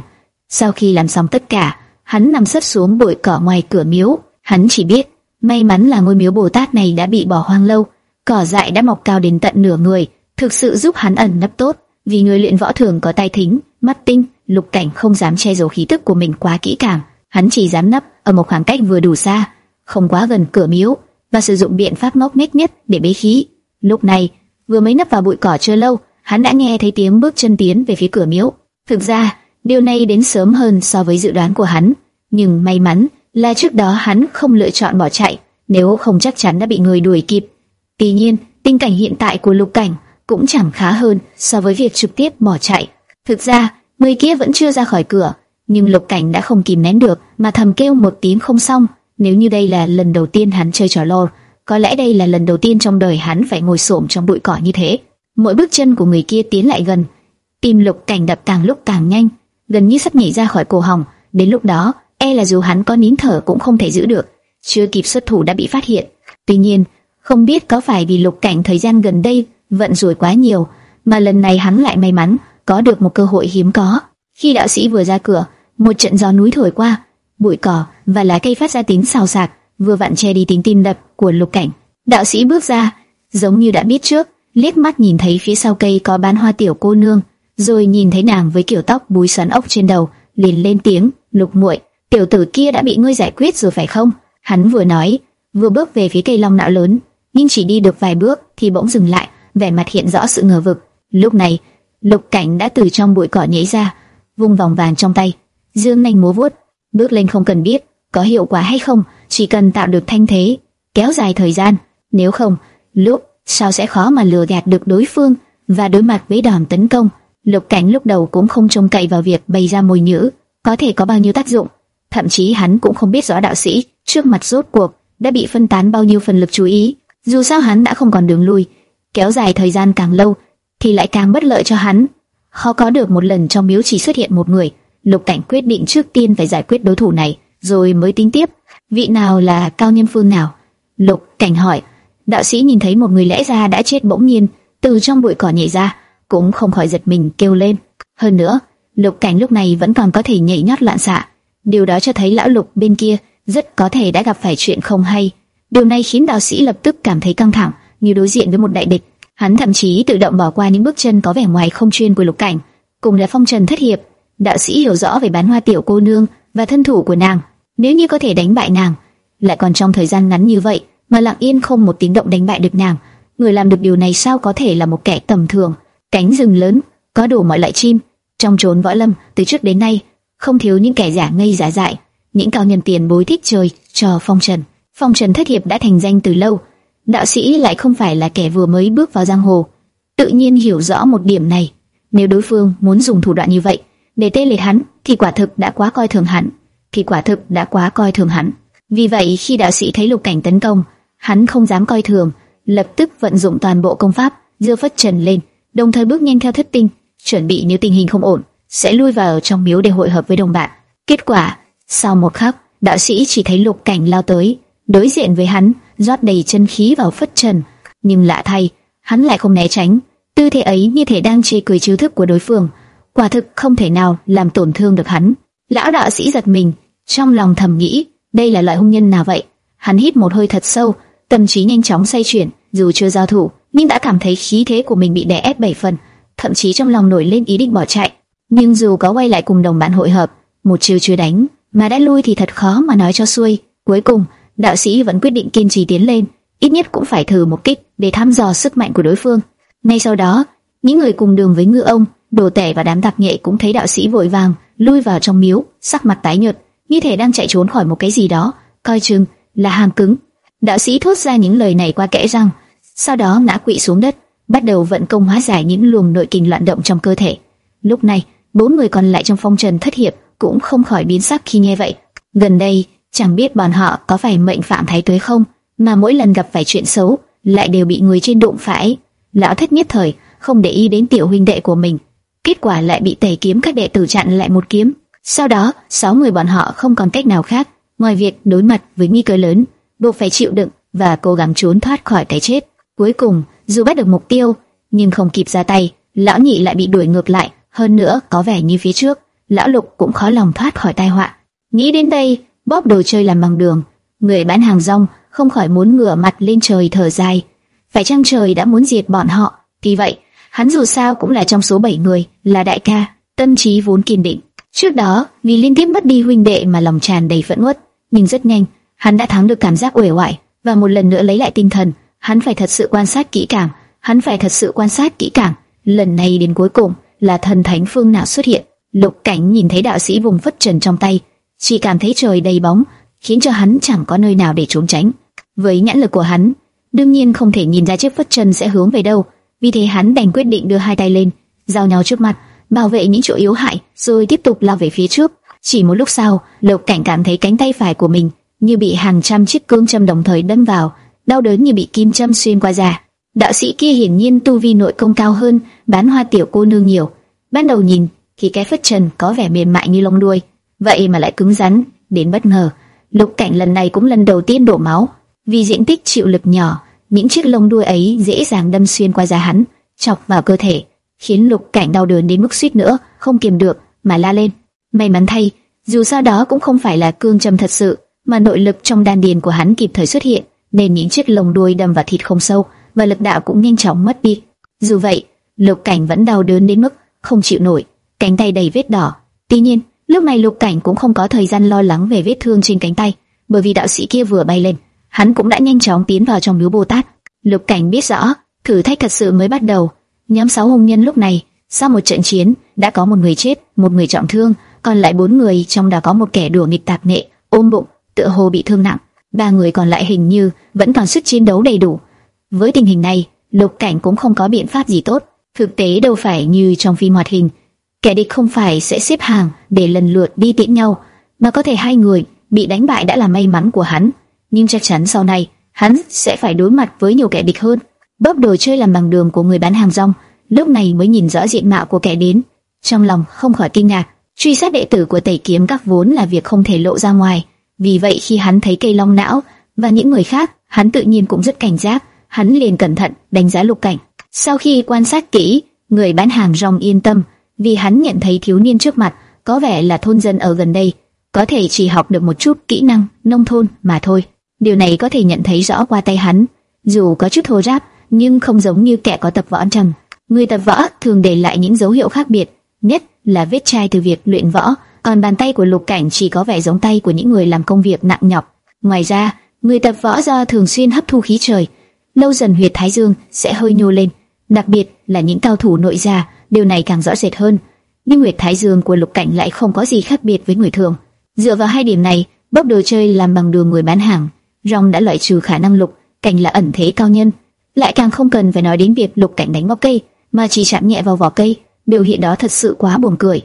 Sau khi làm xong tất cả, hắn nằm sấp xuống bụi cỏ ngoài cửa miếu. Hắn chỉ biết, may mắn là ngôi miếu Bồ Tát này đã bị bỏ hoang lâu, cỏ dại đã mọc cao đến tận nửa người, thực sự giúp hắn ẩn nấp tốt. Vì người luyện võ thường có tai thính, mắt tinh, Lục Cảnh không dám che giấu khí tức của mình quá kỹ càng, hắn chỉ dám nấp ở một khoảng cách vừa đủ xa, không quá gần cửa miếu, và sử dụng biện pháp ngốc nghếch nhất để bế khí. Lúc này, vừa mới nấp vào bụi cỏ chưa lâu, hắn đã nghe thấy tiếng bước chân tiến về phía cửa miếu. Thực ra, điều này đến sớm hơn so với dự đoán của hắn, nhưng may mắn là trước đó hắn không lựa chọn bỏ chạy, nếu không chắc chắn đã bị người đuổi kịp. Tuy nhiên, tình cảnh hiện tại của Lục Cảnh cũng chẳng khá hơn so với việc trực tiếp bỏ chạy. Thực ra, người kia vẫn chưa ra khỏi cửa, nhưng Lục Cảnh đã không kìm nén được mà thầm kêu một tiếng không xong. Nếu như đây là lần đầu tiên hắn chơi trò lol, có lẽ đây là lần đầu tiên trong đời hắn phải ngồi xổm trong bụi cỏ như thế. Mỗi bước chân của người kia tiến lại gần, tim Lục Cảnh đập càng lúc càng nhanh, gần như sắp nhảy ra khỏi cổ họng. Đến lúc đó, e là dù hắn có nín thở cũng không thể giữ được, chưa kịp xuất thủ đã bị phát hiện. Tuy nhiên, không biết có phải vì Lục Cảnh thời gian gần đây vận rủi quá nhiều, mà lần này hắn lại may mắn có được một cơ hội hiếm có. Khi đạo sĩ vừa ra cửa, một trận gió núi thổi qua, bụi cỏ và lá cây phát ra tiếng xào xạc, vừa vặn che đi tiếng tim đập của Lục Cảnh. Đạo sĩ bước ra, giống như đã biết trước, liếc mắt nhìn thấy phía sau cây có bán hoa tiểu cô nương, rồi nhìn thấy nàng với kiểu tóc búi xoắn ốc trên đầu, liền lên tiếng, "Lục muội, tiểu tử kia đã bị ngươi giải quyết rồi phải không?" Hắn vừa nói, vừa bước về phía cây long não lớn, nhưng chỉ đi được vài bước thì bỗng dừng lại, vẻ mặt hiện rõ sự ngờ vực. Lúc này, Lục Cảnh đã từ trong bụi cỏ nhảy ra, vung vòng vàng trong tay, dương nhanh múa vuốt, bước lên không cần biết có hiệu quả hay không, chỉ cần tạo được thanh thế, kéo dài thời gian, nếu không, lúc sao sẽ khó mà lừa gạt được đối phương và đối mặt với đòn tấn công. Lục Cảnh lúc đầu cũng không trông cậy vào việc bày ra mồi nhữ có thể có bao nhiêu tác dụng, thậm chí hắn cũng không biết rõ đạo sĩ trước mặt rốt cuộc đã bị phân tán bao nhiêu phần lực chú ý. Dù sao hắn đã không còn đường lui, kéo dài thời gian càng lâu thì lại càng bất lợi cho hắn. Khó có được một lần trong miếu chỉ xuất hiện một người, Lục Cảnh quyết định trước tiên phải giải quyết đối thủ này, rồi mới tính tiếp, vị nào là cao nhân phương nào. Lục Cảnh hỏi, đạo sĩ nhìn thấy một người lẽ ra đã chết bỗng nhiên từ trong bụi cỏ nhảy ra, cũng không khỏi giật mình kêu lên. Hơn nữa, Lục Cảnh lúc này vẫn còn có thể nhảy nhót loạn xạ, điều đó cho thấy lão Lục bên kia rất có thể đã gặp phải chuyện không hay. Điều này khiến đạo sĩ lập tức cảm thấy căng thẳng, như đối diện với một đại địch. Hắn thậm chí tự động bỏ qua những bước chân có vẻ ngoài không chuyên của Lục Cảnh, cùng là phong trần thất hiệp. Đạo sĩ hiểu rõ về bán hoa tiểu cô nương và thân thủ của nàng, nếu như có thể đánh bại nàng, lại còn trong thời gian ngắn như vậy mà lặng yên không một tiếng động đánh bại được nàng, người làm được điều này sao có thể là một kẻ tầm thường? Cánh rừng lớn, có đủ mọi loại chim, trong chốn võ lâm từ trước đến nay không thiếu những kẻ giả ngây giả dại, những cao nhân tiền bối thích chơi trò phong trần. Phong trần thất hiệp đã thành danh từ lâu, đạo sĩ lại không phải là kẻ vừa mới bước vào giang hồ, tự nhiên hiểu rõ một điểm này. Nếu đối phương muốn dùng thủ đoạn như vậy để tê liệt hắn, thì quả thực đã quá coi thường hắn, thì quả thực đã quá coi thường hắn. Vì vậy khi đạo sĩ thấy lục cảnh tấn công, hắn không dám coi thường, lập tức vận dụng toàn bộ công pháp, dưa phất trần lên, đồng thời bước nhanh theo thất tinh, chuẩn bị nếu tình hình không ổn, sẽ lui vào trong miếu để hội hợp với đồng bạn. Kết quả, sau một khắc, đạo sĩ chỉ thấy lục cảnh lao tới, đối diện với hắn, rót đầy chân khí vào phất trần, nhưng lạ thay, hắn lại không né tránh, tư thế ấy như thể đang chê cười chiêu thức của đối phương, quả thực không thể nào làm tổn thương được hắn. Lão đạo sĩ giật mình, trong lòng thầm nghĩ, đây là loại hung nhân nào vậy? Hắn hít một hơi thật sâu, tâm trí nhanh chóng xoay chuyển, dù chưa giao thủ, nhưng đã cảm thấy khí thế của mình bị đè ép bảy phần, thậm chí trong lòng nổi lên ý định bỏ chạy. nhưng dù có quay lại cùng đồng bạn hội hợp, một chiều chưa đánh mà đã lui thì thật khó mà nói cho xuôi. Cuối cùng, đạo sĩ vẫn quyết định kiên trì tiến lên, ít nhất cũng phải thử một kích để thăm dò sức mạnh của đối phương. Ngay sau đó, những người cùng đường với ngư ông, đồ tể và đám tạp nghệ cũng thấy đạo sĩ vội vàng lui vào trong miếu, sắc mặt tái nhợt, như thể đang chạy trốn khỏi một cái gì đó, coi chừng là hàm cứng. Đạo sĩ thốt ra những lời này qua kẽ răng, sau đó ngã quỵ xuống đất, bắt đầu vận công hóa giải những luồng nội kinh loạn động trong cơ thể. Lúc này, bốn người còn lại trong phong trần thất hiệp cũng không khỏi biến sắc khi nghe vậy. Gần đây, chẳng biết bọn họ có phải mệnh phạm thái tuế không, mà mỗi lần gặp phải chuyện xấu, lại đều bị người trên đụng phải. Lão thất nhất thời không để ý đến tiểu huynh đệ của mình, kết quả lại bị tẩy kiếm các đệ tử chặn lại một kiếm. Sau đó, sáu người bọn họ không còn cách nào khác ngoài việc đối mặt với nguy cơ lớn, buộc phải chịu đựng và cố gắng trốn thoát khỏi cái chết. Cuối cùng, dù bắt được mục tiêu, nhưng không kịp ra tay, lão nhị lại bị đuổi ngược lại. Hơn nữa, có vẻ như phía trước, lão lục cũng khó lòng thoát khỏi tai họa. Nghĩ đến đây, bóp đồ chơi làm bằng đường, người bán hàng rong không khỏi muốn ngửa mặt lên trời thở dài. Phải chăng trời đã muốn diệt bọn họ? Vì vậy, hắn dù sao cũng là trong số 7 người, là đại ca, tâm trí vốn kiên định. Trước đó, vì liên tiếp mất đi huynh đệ mà lòng tràn đầy phẫn uất, nhưng rất nhanh, hắn đã thắng được cảm giác uể oải và một lần nữa lấy lại tinh thần. Hắn phải thật sự quan sát kỹ càng, hắn phải thật sự quan sát kỹ càng. Lần này đến cuối cùng là thần thánh phương nào xuất hiện. Lục Cảnh nhìn thấy đạo sĩ vùng phất trần trong tay, chỉ cảm thấy trời đầy bóng, khiến cho hắn chẳng có nơi nào để trốn tránh. Với nhãn lực của hắn, đương nhiên không thể nhìn ra chiếc phất trần sẽ hướng về đâu, vì thế hắn đành quyết định đưa hai tay lên, giao nhau trước mặt, bảo vệ những chỗ yếu hại, rồi tiếp tục lao về phía trước. Chỉ một lúc sau, Lục Cảnh cảm thấy cánh tay phải của mình như bị hàng trăm chiếc cương châm đồng thời đâm vào, đau đớn như bị kim châm xuyên qua da. Đạo sĩ kia hiển nhiên tu vi nội công cao hơn bán hoa tiểu cô nương nhiều. Ban đầu nhìn thì cái phất trần có vẻ mềm mại như lông đuôi, vậy mà lại cứng rắn đến bất ngờ. Lục Cảnh lần này cũng lần đầu tiên đổ máu, vì diện tích chịu lực nhỏ, những chiếc lông đuôi ấy dễ dàng đâm xuyên qua da hắn, chọc vào cơ thể, khiến Lục Cảnh đau đớn đến mức suýt nữa không kiềm được mà la lên. May mắn thay, dù sao đó cũng không phải là cương châm thật sự, mà nội lực trong đan điền của hắn kịp thời xuất hiện, nên những chiếc lồng đuôi đâm vào thịt không sâu và lực đạo cũng nhanh chóng mất đi. Dù vậy, Lục Cảnh vẫn đau đớn đến mức không chịu nổi, cánh tay đầy vết đỏ. Tuy nhiên, lúc này Lục Cảnh cũng không có thời gian lo lắng về vết thương trên cánh tay, bởi vì đạo sĩ kia vừa bay lên, hắn cũng đã nhanh chóng tiến vào trong miếu Bồ Tát. Lục Cảnh biết rõ, thử thách thật sự mới bắt đầu. Nhóm sáu hùng nhân lúc này, sau một trận chiến, đã có một người chết, một người trọng thương, còn lại bốn người trong đó có một kẻ đùa nghịch tạp nghệ, ôm bụng, tựa hồ bị thương nặng. Ba người còn lại hình như vẫn còn sức chiến đấu đầy đủ. Với tình hình này, Lục Cảnh cũng không có biện pháp gì tốt. Thực tế đâu phải như trong phim hoạt hình, kẻ địch không phải sẽ xếp hàng để lần lượt đi tiễn nhau, mà có thể hai người bị đánh bại đã là may mắn của hắn, nhưng chắc chắn sau này hắn sẽ phải đối mặt với nhiều kẻ địch hơn. Bóp đồ chơi làm bằng đường của người bán hàng rong, lúc này mới nhìn rõ diện mạo của kẻ đến, trong lòng không khỏi kinh ngạc. Truy sát đệ tử của Tẩy Kiếm các vốn là việc không thể lộ ra ngoài, vì vậy khi hắn thấy cây long não và những người khác, hắn tự nhiên cũng rất cảnh giác, hắn liền cẩn thận đánh giá lục cảnh. Sau khi quan sát kỹ, người bán hàng rong yên tâm, vì hắn nhận thấy thiếu niên trước mặt có vẻ là thôn dân ở gần đây, có thể chỉ học được một chút kỹ năng nông thôn mà thôi. Điều này có thể nhận thấy rõ qua tay hắn, dù có chút thô ráp, nhưng không giống như kẻ có tập võ trầm. Người tập võ thường để lại những dấu hiệu khác biệt, nhất là vết chai từ việc luyện võ, còn bàn tay của Lục Cảnh chỉ có vẻ giống tay của những người làm công việc nặng nhọc. Ngoài ra, người tập võ do thường xuyên hấp thu khí trời, lâu dần huyệt thái dương sẽ hơi nhô lên, đặc biệt là những cao thủ nội gia, điều này càng rõ rệt hơn. Nhưng huyệt thái dương của Lục Cảnh lại không có gì khác biệt với người thường. Dựa vào hai điểm này, bốc đồ chơi làm bằng đường người bán hàng, Rong đã loại trừ khả năng Lục Cảnh là ẩn thế cao nhân, lại càng không cần phải nói đến việc Lục Cảnh đánh bóc cây, mà chỉ chạm nhẹ vào vỏ cây, biểu hiện đó thật sự quá buồn cười.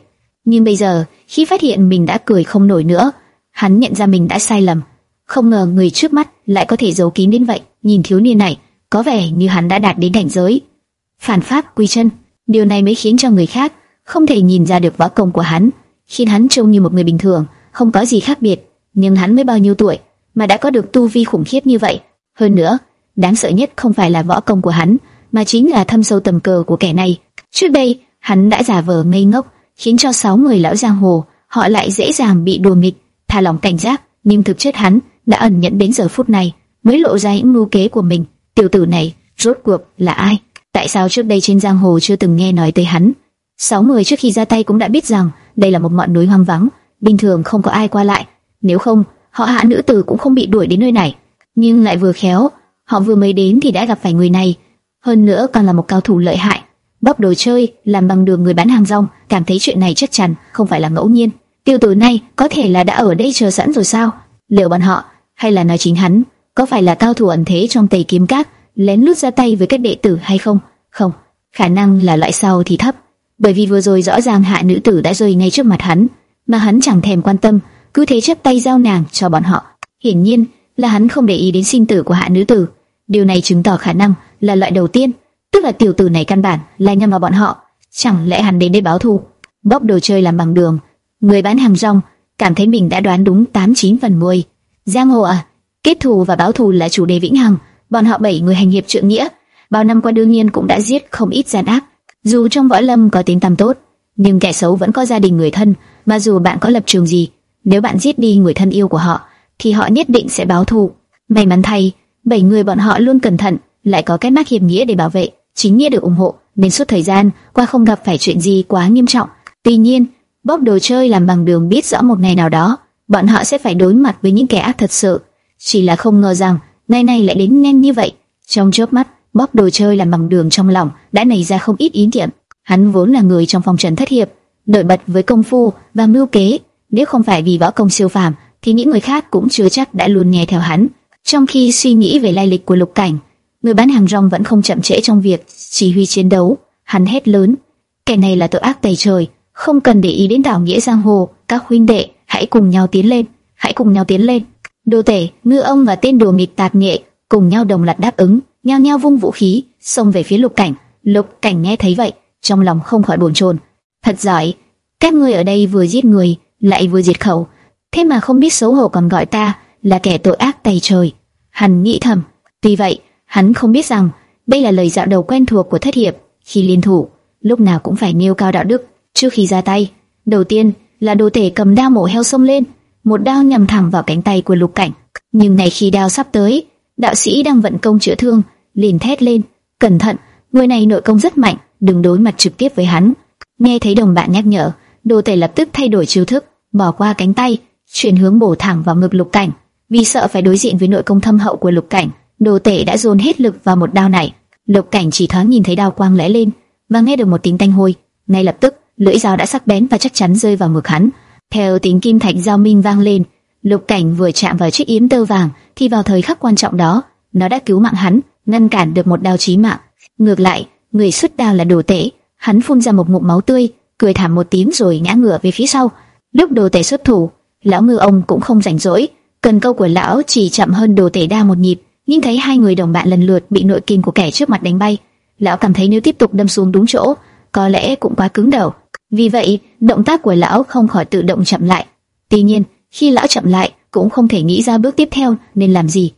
Nhưng bây giờ, khi phát hiện mình đã cười không nổi nữa, hắn nhận ra mình đã sai lầm. Không ngờ người trước mắt lại có thể giấu kín đến vậy. Nhìn thiếu niên này, có vẻ như hắn đã đạt đến cảnh giới phản pháp quy chân. Điều này mới khiến cho người khác không thể nhìn ra được võ công của hắn, khiến hắn trông như một người bình thường, không có gì khác biệt. Nhưng hắn mới bao nhiêu tuổi mà đã có được tu vi khủng khiếp như vậy? Hơn nữa, đáng sợ nhất không phải là võ công của hắn, mà chính là thâm sâu tầm cờ của kẻ này. Trước đây, hắn đã giả vờ ngây ngốc, khiến cho sáu người lão giang hồ họ lại dễ dàng bị đùa nghịch, thả lỏng cảnh giác, nhưng thực chất hắn đã ẩn nhẫn đến giờ phút này mới lộ ra những mưu kế của mình. Tiểu tử này rốt cuộc là ai? Tại sao trước đây trên giang hồ chưa từng nghe nói tới hắn? Sáu người trước khi ra tay cũng đã biết rằng đây là một ngọn núi hoang vắng, bình thường không có ai qua lại. Nếu không, họ hạ nữ tử cũng không bị đuổi đến nơi này. Nhưng lại vừa khéo, họ vừa mới đến thì đã gặp phải người này. Hơn nữa còn là một cao thủ lợi hại. Bóc đồ chơi, làm bằng đường người bán hàng rong, cảm thấy chuyện này chắc chắn không phải là ngẫu nhiên. Tiêu tử này có thể là đã ở đây chờ sẵn rồi sao? Liệu bọn họ, hay là nói chính hắn, có phải là cao thủ ẩn thế trong tây kiếm các, lén lút ra tay với các đệ tử hay không? Không, khả năng là loại sau thì thấp, bởi vì vừa rồi rõ ràng hạ nữ tử đã rơi ngay trước mặt hắn, mà hắn chẳng thèm quan tâm, cứ thế chấp tay giao nàng cho bọn họ. Hiển nhiên là hắn không để ý đến sinh tử của hạ nữ tử. Điều này chứng tỏ khả năng là loại đầu tiên, tức là tiểu tử này căn bản là nhằm vào bọn họ. Chẳng lẽ hắn đến đây báo thù? Bóc đồ chơi làm bằng đường, người bán hàng rong cảm thấy mình đã đoán đúng 89 phần 10. Giang hồ à, kết thù và báo thù là chủ đề vĩnh hằng. Bọn họ bảy người hành hiệp trượng nghĩa, bao năm qua đương nhiên cũng đã giết không ít gian ác. Dù trong võ lâm có tính tầm tốt, nhưng kẻ xấu vẫn có gia đình người thân, mà dù bạn có lập trường gì, nếu bạn giết đi người thân yêu của họ, thì họ nhất định sẽ báo thù. May mắn thay, bảy người bọn họ luôn cẩn thận, lại có cái mác hiệp nghĩa để bảo vệ, chính nghĩa được ủng hộ, nên suốt thời gian qua không gặp phải chuyện gì quá nghiêm trọng. Tuy nhiên, bóc đồ chơi làm bằng đường biết rõ một ngày nào đó, bọn họ sẽ phải đối mặt với những kẻ ác thật sự. Chỉ là không ngờ rằng, ngày này lại đến nhanh như vậy. Trong chớp mắt, bóc đồ chơi làm bằng đường trong lòng đã nảy ra không ít ý niệm. Hắn vốn là người trong phòng trần thất hiệp, nổi bật với công phu và mưu kế. Nếu không phải vì võ công siêu phàm, thì những người khác cũng chưa chắc đã luôn nghe theo hắn. Trong khi suy nghĩ về lai lịch của lục cảnh, người bán hàng rong vẫn không chậm trễ trong việc chỉ huy chiến đấu. Hắn hét lớn, kẻ này là tội ác tày trời, không cần để ý đến đảo nghĩa giang hồ. Các huynh đệ, hãy cùng nhau tiến lên, hãy cùng nhau tiến lên. Đô tể, ngư ông và tên đùa nghịch tạp nghệ cùng nhau đồng loạt đáp ứng, nhao nhao vung vũ khí, xông về phía lục cảnh. Lục cảnh nghe thấy vậy, trong lòng không khỏi buồn chồn. Thật giỏi, các ngươi ở đây vừa giết người, lại vừa diệt khẩu, thế mà không biết xấu hổ còn gọi ta là kẻ tội ác tày trời. Hắn nghĩ thầm. Tuy vậy, hắn không biết rằng đây là lời dạo đầu quen thuộc của thất hiệp khi liên thủ, lúc nào cũng phải nêu cao đạo đức trước khi ra tay. Đầu tiên là đồ tể cầm đao mổ heo xông lên, một đao nhằm thẳng vào cánh tay của lục cảnh. Nhưng này khi đao sắp tới, đạo sĩ đang vận công chữa thương, liền thét lên, cẩn thận, người này nội công rất mạnh, đừng đối mặt trực tiếp với hắn. Nghe thấy đồng bạn nhắc nhở, đồ tể lập tức thay đổi chiêu thức, bỏ qua cánh tay, chuyển hướng bổ thẳng vào ngực lục cảnh. Vì sợ phải đối diện với nội công thâm hậu của lục cảnh, đồ tệ đã dồn hết lực vào một đao này. Lục cảnh chỉ thoáng nhìn thấy đao quang lóe lên và nghe được một tiếng tanh hôi, ngay lập tức lưỡi dao đã sắc bén và chắc chắn rơi vào ngực hắn. Theo tiếng kim thạch giao minh vang lên, lục cảnh vừa chạm vào chiếc yếm tơ vàng, thì vào thời khắc quan trọng đó, nó đã cứu mạng hắn, ngăn cản được một đao chí mạng. Ngược lại, người xuất đao là đồ tệ. hắn phun ra một ngụm máu tươi, cười thảm một tiếng rồi ngã ngửa về phía sau. Lúc đồ tệ xuất thủ, lão ngư ông cũng không rảnh rỗi, cần câu của lão chỉ chậm hơn đồ tể đa một nhịp, nhìn thấy hai người đồng bạn lần lượt bị nội kinh của kẻ trước mặt đánh bay, lão cảm thấy nếu tiếp tục đâm xuống đúng chỗ, có lẽ cũng quá cứng đầu. Vì vậy, động tác của lão không khỏi tự động chậm lại. Tuy nhiên, khi lão chậm lại, cũng không thể nghĩ ra bước tiếp theo nên làm gì.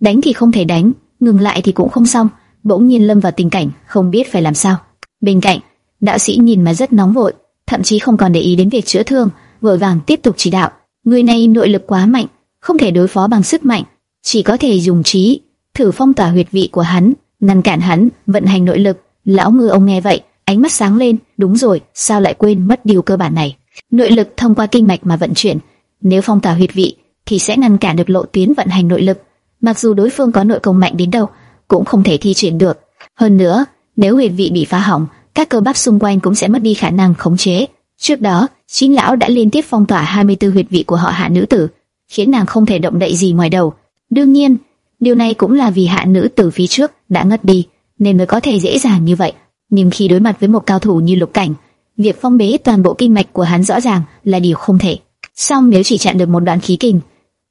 Đánh thì không thể đánh, ngừng lại thì cũng không xong, bỗng nhiên lâm vào tình cảnh không biết phải làm sao. Bên cạnh, đạo sĩ nhìn mà rất nóng vội, thậm chí không còn để ý đến việc chữa thương, vội vàng tiếp tục chỉ đạo. Người này nội lực quá mạnh, không thể đối phó bằng sức mạnh, chỉ có thể dùng trí, thử phong tỏa huyệt vị của hắn, ngăn cản hắn vận hành nội lực. Lão ngư ông nghe vậy, ánh mắt sáng lên, đúng rồi, sao lại quên mất điều cơ bản này? Nội lực thông qua kinh mạch mà vận chuyển, nếu phong tỏa huyệt vị thì sẽ ngăn cản được lộ tuyến vận hành nội lực. Mặc dù đối phương có nội công mạnh đến đâu, cũng không thể thi triển được. Hơn nữa, nếu huyệt vị bị phá hỏng, các cơ bắp xung quanh cũng sẽ mất đi khả năng khống chế. Trước đó, chính lão đã liên tiếp phong tỏa 24 huyệt vị của họ hạ nữ tử, khiến nàng không thể động đậy gì ngoài đầu. Đương nhiên, điều này cũng là vì hạ nữ tử phía trước đã ngất đi, nên mới có thể dễ dàng như vậy. Nhưng khi đối mặt với một cao thủ như Lục Cảnh, việc phong bế toàn bộ kinh mạch của hắn rõ ràng là điều không thể. Song nếu chỉ chặn được một đoạn khí kình,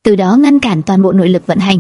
từ đó ngăn cản toàn bộ nội lực vận hành,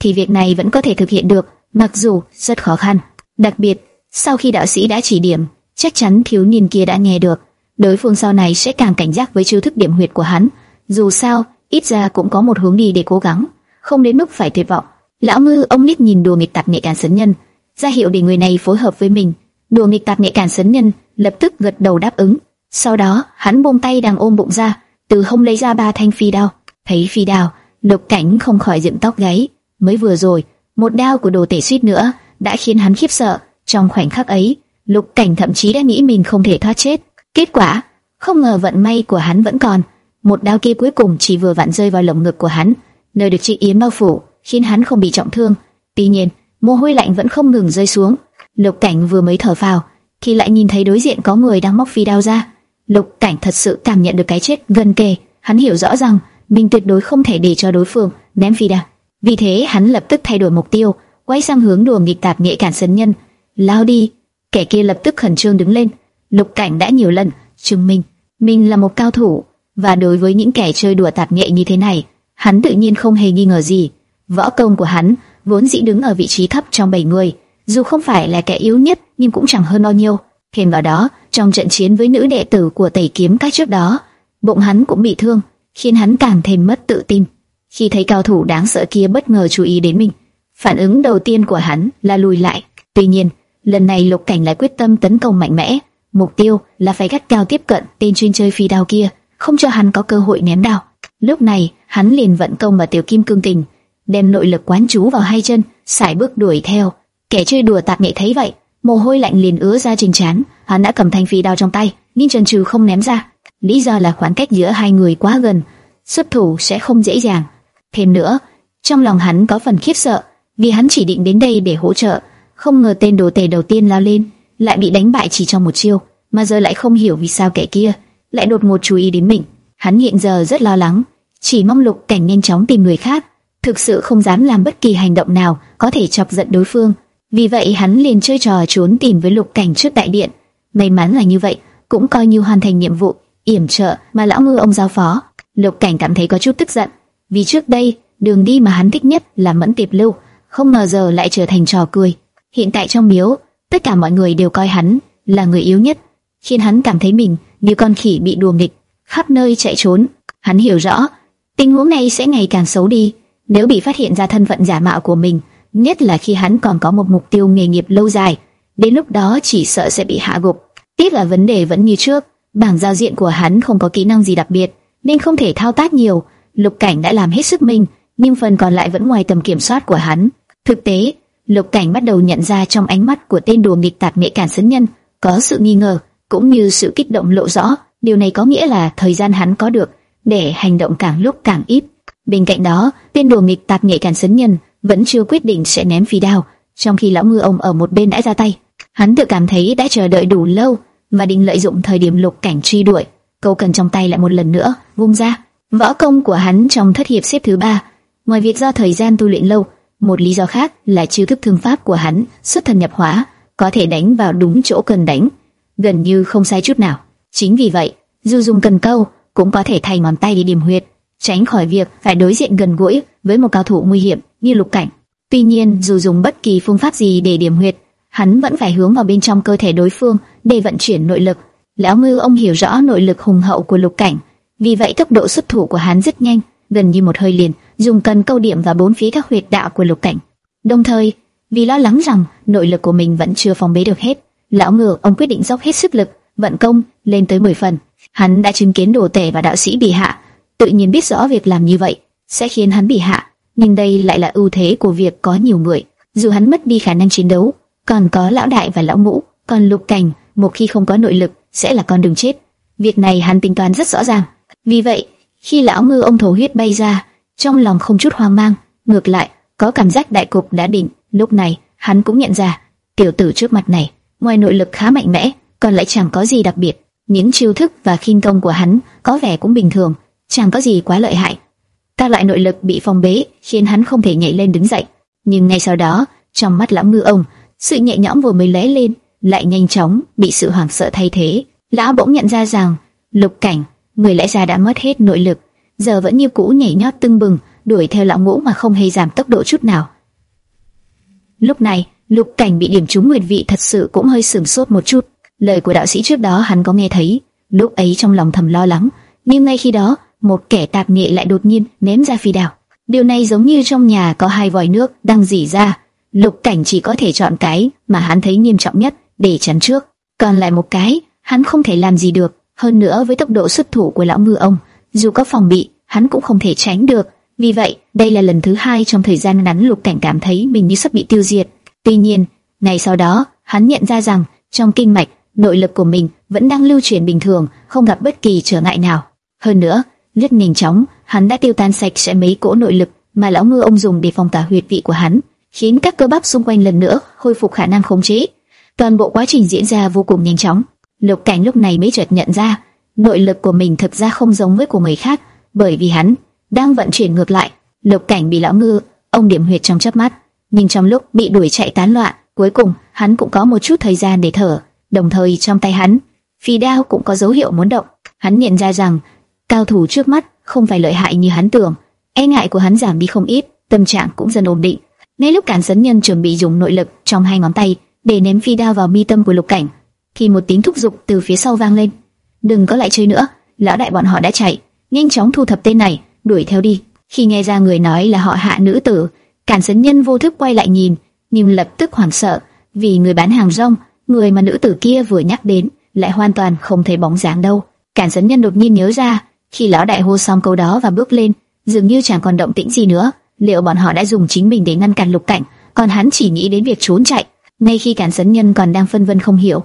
thì việc này vẫn có thể thực hiện được, mặc dù rất khó khăn. Đặc biệt, sau khi đạo sĩ đã chỉ điểm, chắc chắn thiếu niên kia đã nghe được, đối phương sau này sẽ càng cảnh giác với chiêu thức điểm huyệt của hắn. Dù sao, ít ra cũng có một hướng đi để cố gắng, không đến mức phải tuyệt vọng. Lão ngư ông nít nhìn đùa nghịch tạp nghệ càn sấn nhân, ra hiệu để người này phối hợp với mình. Đùa nghịch tạp nghệ càn sấn nhân lập tức gật đầu đáp ứng. Sau đó, hắn buông tay đang ôm bụng ra, từ hông lấy ra ba thanh phi đao. Thấy phi đao, lục cảnh không khỏi dựng tóc gáy. Mới vừa rồi, một đao của đồ tể suýt nữa đã khiến hắn khiếp sợ. Trong khoảnh khắc ấy, Lục Cảnh thậm chí đã nghĩ mình không thể thoát chết. Kết quả, không ngờ vận may của hắn vẫn còn. Một đao kia cuối cùng chỉ vừa vặn rơi vào lồng ngực của hắn, nơi được chị yến bao phủ, khiến hắn không bị trọng thương. Tuy nhiên, mồ hôi lạnh vẫn không ngừng rơi xuống. Lục Cảnh vừa mới thở phào, thì lại nhìn thấy đối diện có người đang móc phi đao ra. Lục Cảnh thật sự cảm nhận được cái chết gần kề, hắn hiểu rõ rằng mình tuyệt đối không thể để cho đối phương ném phi đao. Vì thế, hắn lập tức thay đổi mục tiêu, quay sang hướng đùa nghịch tạp nghệ cản sân nhân. Lao đi! Kẻ kia lập tức khẩn trương đứng lên. Lục Cảnh đã nhiều lần chứng minh mình là một cao thủ, và đối với những kẻ chơi đùa tạp nghệ như thế này, hắn tự nhiên không hề nghi ngờ gì. Võ công của hắn vốn dĩ đứng ở vị trí thấp trong bảy người, dù không phải là kẻ yếu nhất nhưng cũng chẳng hơn bao nhiêu. Thêm vào đó, trong trận chiến với nữ đệ tử của Tẩy Kiếm cách trước đó, bụng hắn cũng bị thương, khiến hắn càng thêm mất tự tin. Khi thấy cao thủ đáng sợ kia bất ngờ chú ý đến mình, phản ứng đầu tiên của hắn là lùi lại. Tuy nhiên, lần này Lục Cảnh lại quyết tâm tấn công mạnh mẽ, mục tiêu là phải gắt cao tiếp cận tên chuyên chơi phi đao kia, không cho hắn có cơ hội ném đao. Lúc này, hắn liền vận công vào tiểu kim cương tình, đem nội lực quán chú vào hai chân, sải bước đuổi theo. Kẻ chơi đùa tạp nghệ thấy vậy, mồ hôi lạnh liền ứa ra trên trán. Hắn đã cầm thanh phi đao trong tay, nhưng trần trừ không ném ra. Lý do là khoảng cách giữa hai người quá gần, xuất thủ sẽ không dễ dàng. Thêm nữa, trong lòng hắn có phần khiếp sợ, vì hắn chỉ định đến đây để hỗ trợ, không ngờ tên đồ tể đầu tiên lao lên, lại bị đánh bại chỉ trong một chiêu, mà giờ lại không hiểu vì sao kẻ kia lại đột ngột chú ý đến mình. Hắn hiện giờ rất lo lắng, chỉ mong Lục Cảnh nhanh chóng tìm người khác, thực sự không dám làm bất kỳ hành động nào có thể chọc giận đối phương. Vì vậy hắn liền chơi trò trốn tìm với Lục Cảnh trước đại điện. May mắn là như vậy, cũng coi như hoàn thành nhiệm vụ yểm trợ mà lão ngư ông giao phó. Lục Cảnh cảm thấy có chút tức giận, vì trước đây đường đi mà hắn thích nhất là mẫn tiệp lưu, không ngờ giờ lại trở thành trò cười. Hiện tại trong miếu, tất cả mọi người đều coi hắn là người yếu nhất, khiến hắn cảm thấy mình như con khỉ bị đùa nghịch, khắp nơi chạy trốn. Hắn hiểu rõ, tình huống này sẽ ngày càng xấu đi, nếu bị phát hiện ra thân phận giả mạo của mình, nhất là khi hắn còn có một mục tiêu nghề nghiệp lâu dài, đến lúc đó chỉ sợ sẽ bị hạ gục. Tiếc là vấn đề vẫn như trước, bảng giao diện của hắn không có kỹ năng gì đặc biệt, nên không thể thao tác nhiều. Lục Cảnh đã làm hết sức mình, nhưng phần còn lại vẫn ngoài tầm kiểm soát của hắn. Thực tế, Lục Cảnh bắt đầu nhận ra trong ánh mắt của tên đùa nghịch tạp nghệ cản sấn nhân có sự nghi ngờ, cũng như sự kích động lộ rõ. Điều này có nghĩa là thời gian hắn có được để hành động càng lúc càng ít. Bên cạnh đó, tên đồ nghịch tạp nghệ cản sấn nhân vẫn chưa quyết định sẽ ném phi đao, trong khi lão ngư ông ở một bên đã ra tay. Hắn tự cảm thấy đã chờ đợi đủ lâu và định lợi dụng thời điểm Lục Cảnh truy đuổi, câu cần trong tay lại một lần nữa vung ra. Võ công của hắn trong thất hiệp xếp thứ ba, ngoài việc do thời gian tu luyện lâu, một lý do khác là chiêu thức thương pháp của hắn xuất thần nhập hóa, có thể đánh vào đúng chỗ cần đánh, gần như không sai chút nào. Chính vì vậy, dù dùng cần câu cũng có thể thay ngón tay đi điểm huyệt, tránh khỏi việc phải đối diện gần gũi với một cao thủ nguy hiểm như Lục Cảnh. Tuy nhiên, dù dùng bất kỳ phương pháp gì để điểm huyệt, hắn vẫn phải hướng vào bên trong cơ thể đối phương để vận chuyển nội lực. Lão Ngư ông hiểu rõ nội lực hùng hậu của Lục Cảnh, vì vậy tốc độ xuất thủ của hắn rất nhanh, gần như một hơi liền, dùng cần câu điểm vào bốn phía các huyệt đạo của Lục Cảnh. Đồng thời, vì lo lắng rằng nội lực của mình vẫn chưa phòng bế được hết, lão ngựa ông quyết định dốc hết sức lực, vận công lên tới 10 phần. Hắn đã chứng kiến đồ tể và đạo sĩ bị hạ, tự nhiên biết rõ việc làm như vậy sẽ khiến hắn bị hạ, nhưng đây lại là ưu thế của việc có nhiều người. Dù hắn mất đi khả năng chiến đấu, còn có lão đại và lão ngũ, còn lục cảnh một khi không có nội lực sẽ là con đường chết. Việc này hắn tính toán rất rõ ràng. Vì vậy, khi lão ngư ông thổ huyết bay ra, trong lòng không chút hoang mang, ngược lại có cảm giác đại cục đã định. Lúc này hắn cũng nhận ra tiểu tử trước mặt này ngoài nội lực khá mạnh mẽ, còn lại chẳng có gì đặc biệt. Những chiêu thức và khinh công của hắn có vẻ cũng bình thường, chẳng có gì quá lợi hại. Các loại nội lực bị phong bế khiến hắn không thể nhảy lên đứng dậy. Nhưng ngay sau đó, trong mắt lão ngư ông, sự nhẹ nhõm vừa mới lóe lên, lại nhanh chóng bị sự hoảng sợ thay thế. Lão bỗng nhận ra rằng, lục cảnh, người lẽ ra đã mất hết nội lực, giờ vẫn như cũ nhảy nhót tưng bừng, đuổi theo lão ngũ mà không hề giảm tốc độ chút nào. Lúc này, Lục Cảnh bị điểm trúng nguyệt vị thật sự cũng hơi sửng sốt một chút. Lời của đạo sĩ trước đó hắn có nghe thấy, lúc ấy trong lòng thầm lo lắng, nhưng ngay khi đó, một kẻ tạp nghệ lại đột nhiên ném ra phi đao. Điều này giống như trong nhà có hai vòi nước đang dỉ ra, Lục Cảnh chỉ có thể chọn cái mà hắn thấy nghiêm trọng nhất để chắn trước, còn lại một cái, hắn không thể làm gì được. Hơn nữa với tốc độ xuất thủ của lão ngư ông, dù có phòng bị, hắn cũng không thể tránh được. Vì vậy, đây là lần thứ hai trong thời gian ngắn Lục Cảnh cảm thấy mình như sắp bị tiêu diệt. Tuy nhiên, ngày sau đó, hắn nhận ra rằng trong kinh mạch, nội lực của mình vẫn đang lưu chuyển bình thường, không gặp bất kỳ trở ngại nào. Hơn nữa, rất nhanh chóng, hắn đã tiêu tan sạch sẽ mấy cỗ nội lực mà lão ngư ông dùng để phong tỏa huyệt vị của hắn, khiến các cơ bắp xung quanh lần nữa khôi phục khả năng khống chế. Toàn bộ quá trình diễn ra vô cùng nhanh chóng. Lục Cảnh lúc này mới chợt nhận ra, nội lực của mình thực ra không giống với của người khác, bởi vì hắn đang vận chuyển ngược lại. Lục Cảnh bị lão ngư ông điểm huyệt trong chớp mắt, nhưng trong lúc bị đuổi chạy tán loạn, cuối cùng hắn cũng có một chút thời gian để thở. Đồng thời trong tay hắn, phi đao cũng có dấu hiệu muốn động. Hắn nhận ra rằng cao thủ trước mắt không phải lợi hại như hắn tưởng. E ngại của hắn giảm đi không ít, tâm trạng cũng dần ổn định. Ngay lúc cản sấn nhân chuẩn bị dùng nội lực trong hai ngón tay để ném phi đao vào mi tâm của lục cảnh, thì một tiếng thúc giục từ phía sau vang lên. đừng có lại chơi nữa, lão đại bọn họ đã chạy, nhanh chóng thu thập tên này, đuổi theo đi. Khi nghe ra người nói là họ hạ nữ tử, cản sấn nhân vô thức quay lại nhìn, nhưng lập tức hoảng sợ, vì người bán hàng rong, người mà nữ tử kia vừa nhắc đến, lại hoàn toàn không thấy bóng dáng đâu. Cản dẫn nhân đột nhiên nhớ ra, khi lão đại hô xong câu đó và bước lên, dường như chẳng còn động tĩnh gì nữa. Liệu bọn họ đã dùng chính mình để ngăn cản lục cảnh, còn hắn chỉ nghĩ đến việc trốn chạy. Ngay khi cản dẫn nhân còn đang phân vân không hiểu,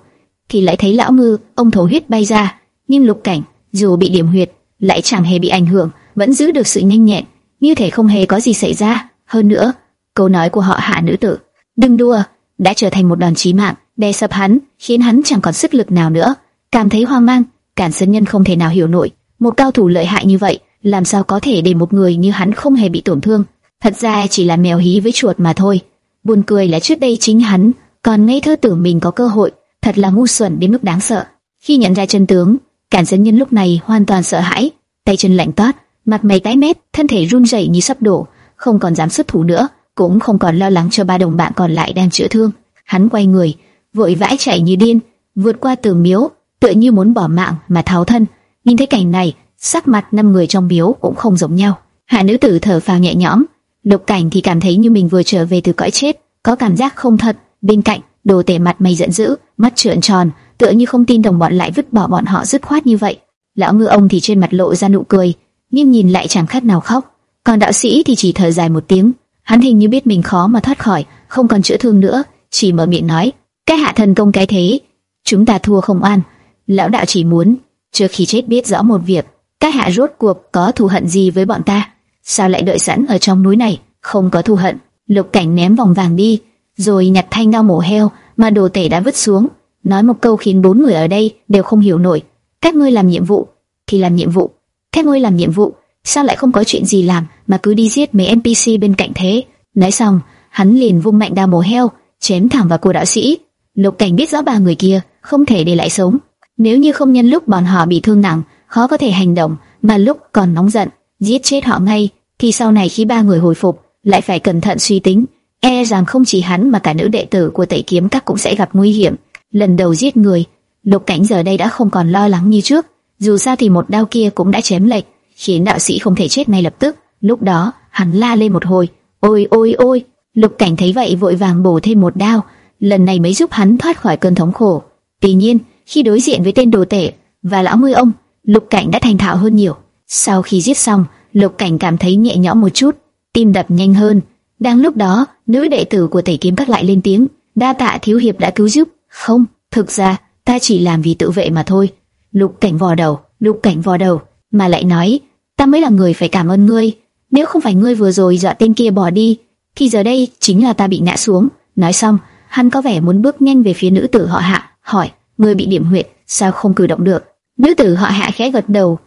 thì lại thấy lão ngư, ông thổ huyết bay ra. Nhưng lục cảnh, dù bị điểm huyệt, lại chẳng hề bị ảnh hưởng, vẫn giữ được sự nhanh nhẹn, như thể không hề có gì xảy ra. Hơn nữa, câu nói của họ hạ nữ tử, đừng đua, đã trở thành một đòn chí mạng, đè sập hắn, khiến hắn chẳng còn sức lực nào nữa. Cảm thấy hoang mang, cản sơn nhân không thể nào hiểu nổi, một cao thủ lợi hại như vậy, làm sao có thể để một người như hắn không hề bị tổn thương? Thật ra chỉ là mèo hí với chuột mà thôi. Buồn cười là trước đây chính hắn còn ngây thơ tưởng mình có cơ hội, thật là ngu xuẩn đến mức đáng sợ. Khi nhận ra chân tướng, cản sơn nhân lúc này hoàn toàn sợ hãi, tay chân lạnh toát, mặt mày tái mét, thân thể run rẩy như sắp đổ, không còn dám xuất thủ nữa, cũng không còn lo lắng cho ba đồng bạn còn lại đang chữa thương. Hắn quay người, vội vãi chạy như điên, vượt qua tường miếu, tựa như muốn bỏ mạng mà tháo thân. Nhìn thấy cảnh này, sắc mặt năm người trong miếu cũng không giống nhau. Hạ nữ tử thở phào nhẹ nhõm, Lục Cảnh thì cảm thấy như mình vừa trở về từ cõi chết, có cảm giác không thật. Bên cạnh, Đồ Tể mặt mày giận dữ, mắt trợn tròn, tựa như không tin đồng bọn lại vứt bỏ bọn họ dứt khoát như vậy. Lão ngư ông thì trên mặt lộ ra nụ cười, nhưng nhìn lại chẳng khác nào khóc. Còn đạo sĩ thì chỉ thở dài một tiếng, hắn hình như biết mình khó mà thoát khỏi, không còn chữa thương nữa, chỉ mở miệng nói: "Cái hạ thần công cái thế, chúng ta thua không an." Lão đạo chỉ muốn trước khi chết biết rõ một việc, các hạ rốt cuộc có thù hận gì với bọn ta? Sao lại đợi sẵn ở trong núi này? Không có thù hận. Lục Cảnh ném vòng vàng đi, rồi nhặt thanh đao mổ heo mà đồ tể đã vứt xuống, nói một câu khiến bốn người ở đây đều không hiểu nổi. Các ngươi làm nhiệm vụ thì làm nhiệm vụ, các ngươi làm nhiệm vụ, sao lại không có chuyện gì làm mà cứ đi giết mấy NPC bên cạnh thế? Nói xong, hắn liền vung mạnh đao mổ heo, chém thẳng vào cô đạo sĩ. Lục Cảnh biết rõ ba người kia không thể để lại sống, nếu như không nhân lúc bọn họ bị thương nặng, khó có thể hành động, mà lúc còn nóng giận, giết chết họ ngay, thì sau này khi ba người hồi phục, lại phải cẩn thận suy tính, e rằng không chỉ hắn mà cả nữ đệ tử của Tẩy Kiếm Các cũng sẽ gặp nguy hiểm. Lần đầu giết người, Lục Cảnh giờ đây đã không còn lo lắng như trước, dù sao thì một đao kia cũng đã chém lệch, khiến đạo sĩ không thể chết ngay lập tức. Lúc đó, hắn la lên một hồi, "Ôi ôi ôi!" Lục Cảnh thấy vậy vội vàng bổ thêm một đao, lần này mới giúp hắn thoát khỏi cơn thống khổ. Tuy nhiên, khi đối diện với tên đồ tể và lão mươi ông, Lục Cảnh đã thành thạo hơn nhiều. Sau khi giết xong, Lục Cảnh cảm thấy nhẹ nhõm một chút, tim đập nhanh hơn. Đang lúc đó, nữ đệ tử của Tẩy Kiếm Các lại lên tiếng, "Đa tạ thiếu hiệp đã cứu giúp." "Không, thực ra ta chỉ làm vì tự vệ mà thôi." Lục Cảnh vò đầu, Lục Cảnh vò đầu, mà lại nói, "Ta mới là người phải cảm ơn ngươi, nếu không phải ngươi vừa rồi dọa tên kia bỏ đi, thì giờ đây chính là ta bị ngã xuống." Nói xong, hắn có vẻ muốn bước nhanh về phía nữ tử họ Hạ, hỏi: người bị điểm huyệt, sao không cử động được? Nữ tử họ hạ khẽ gật đầu.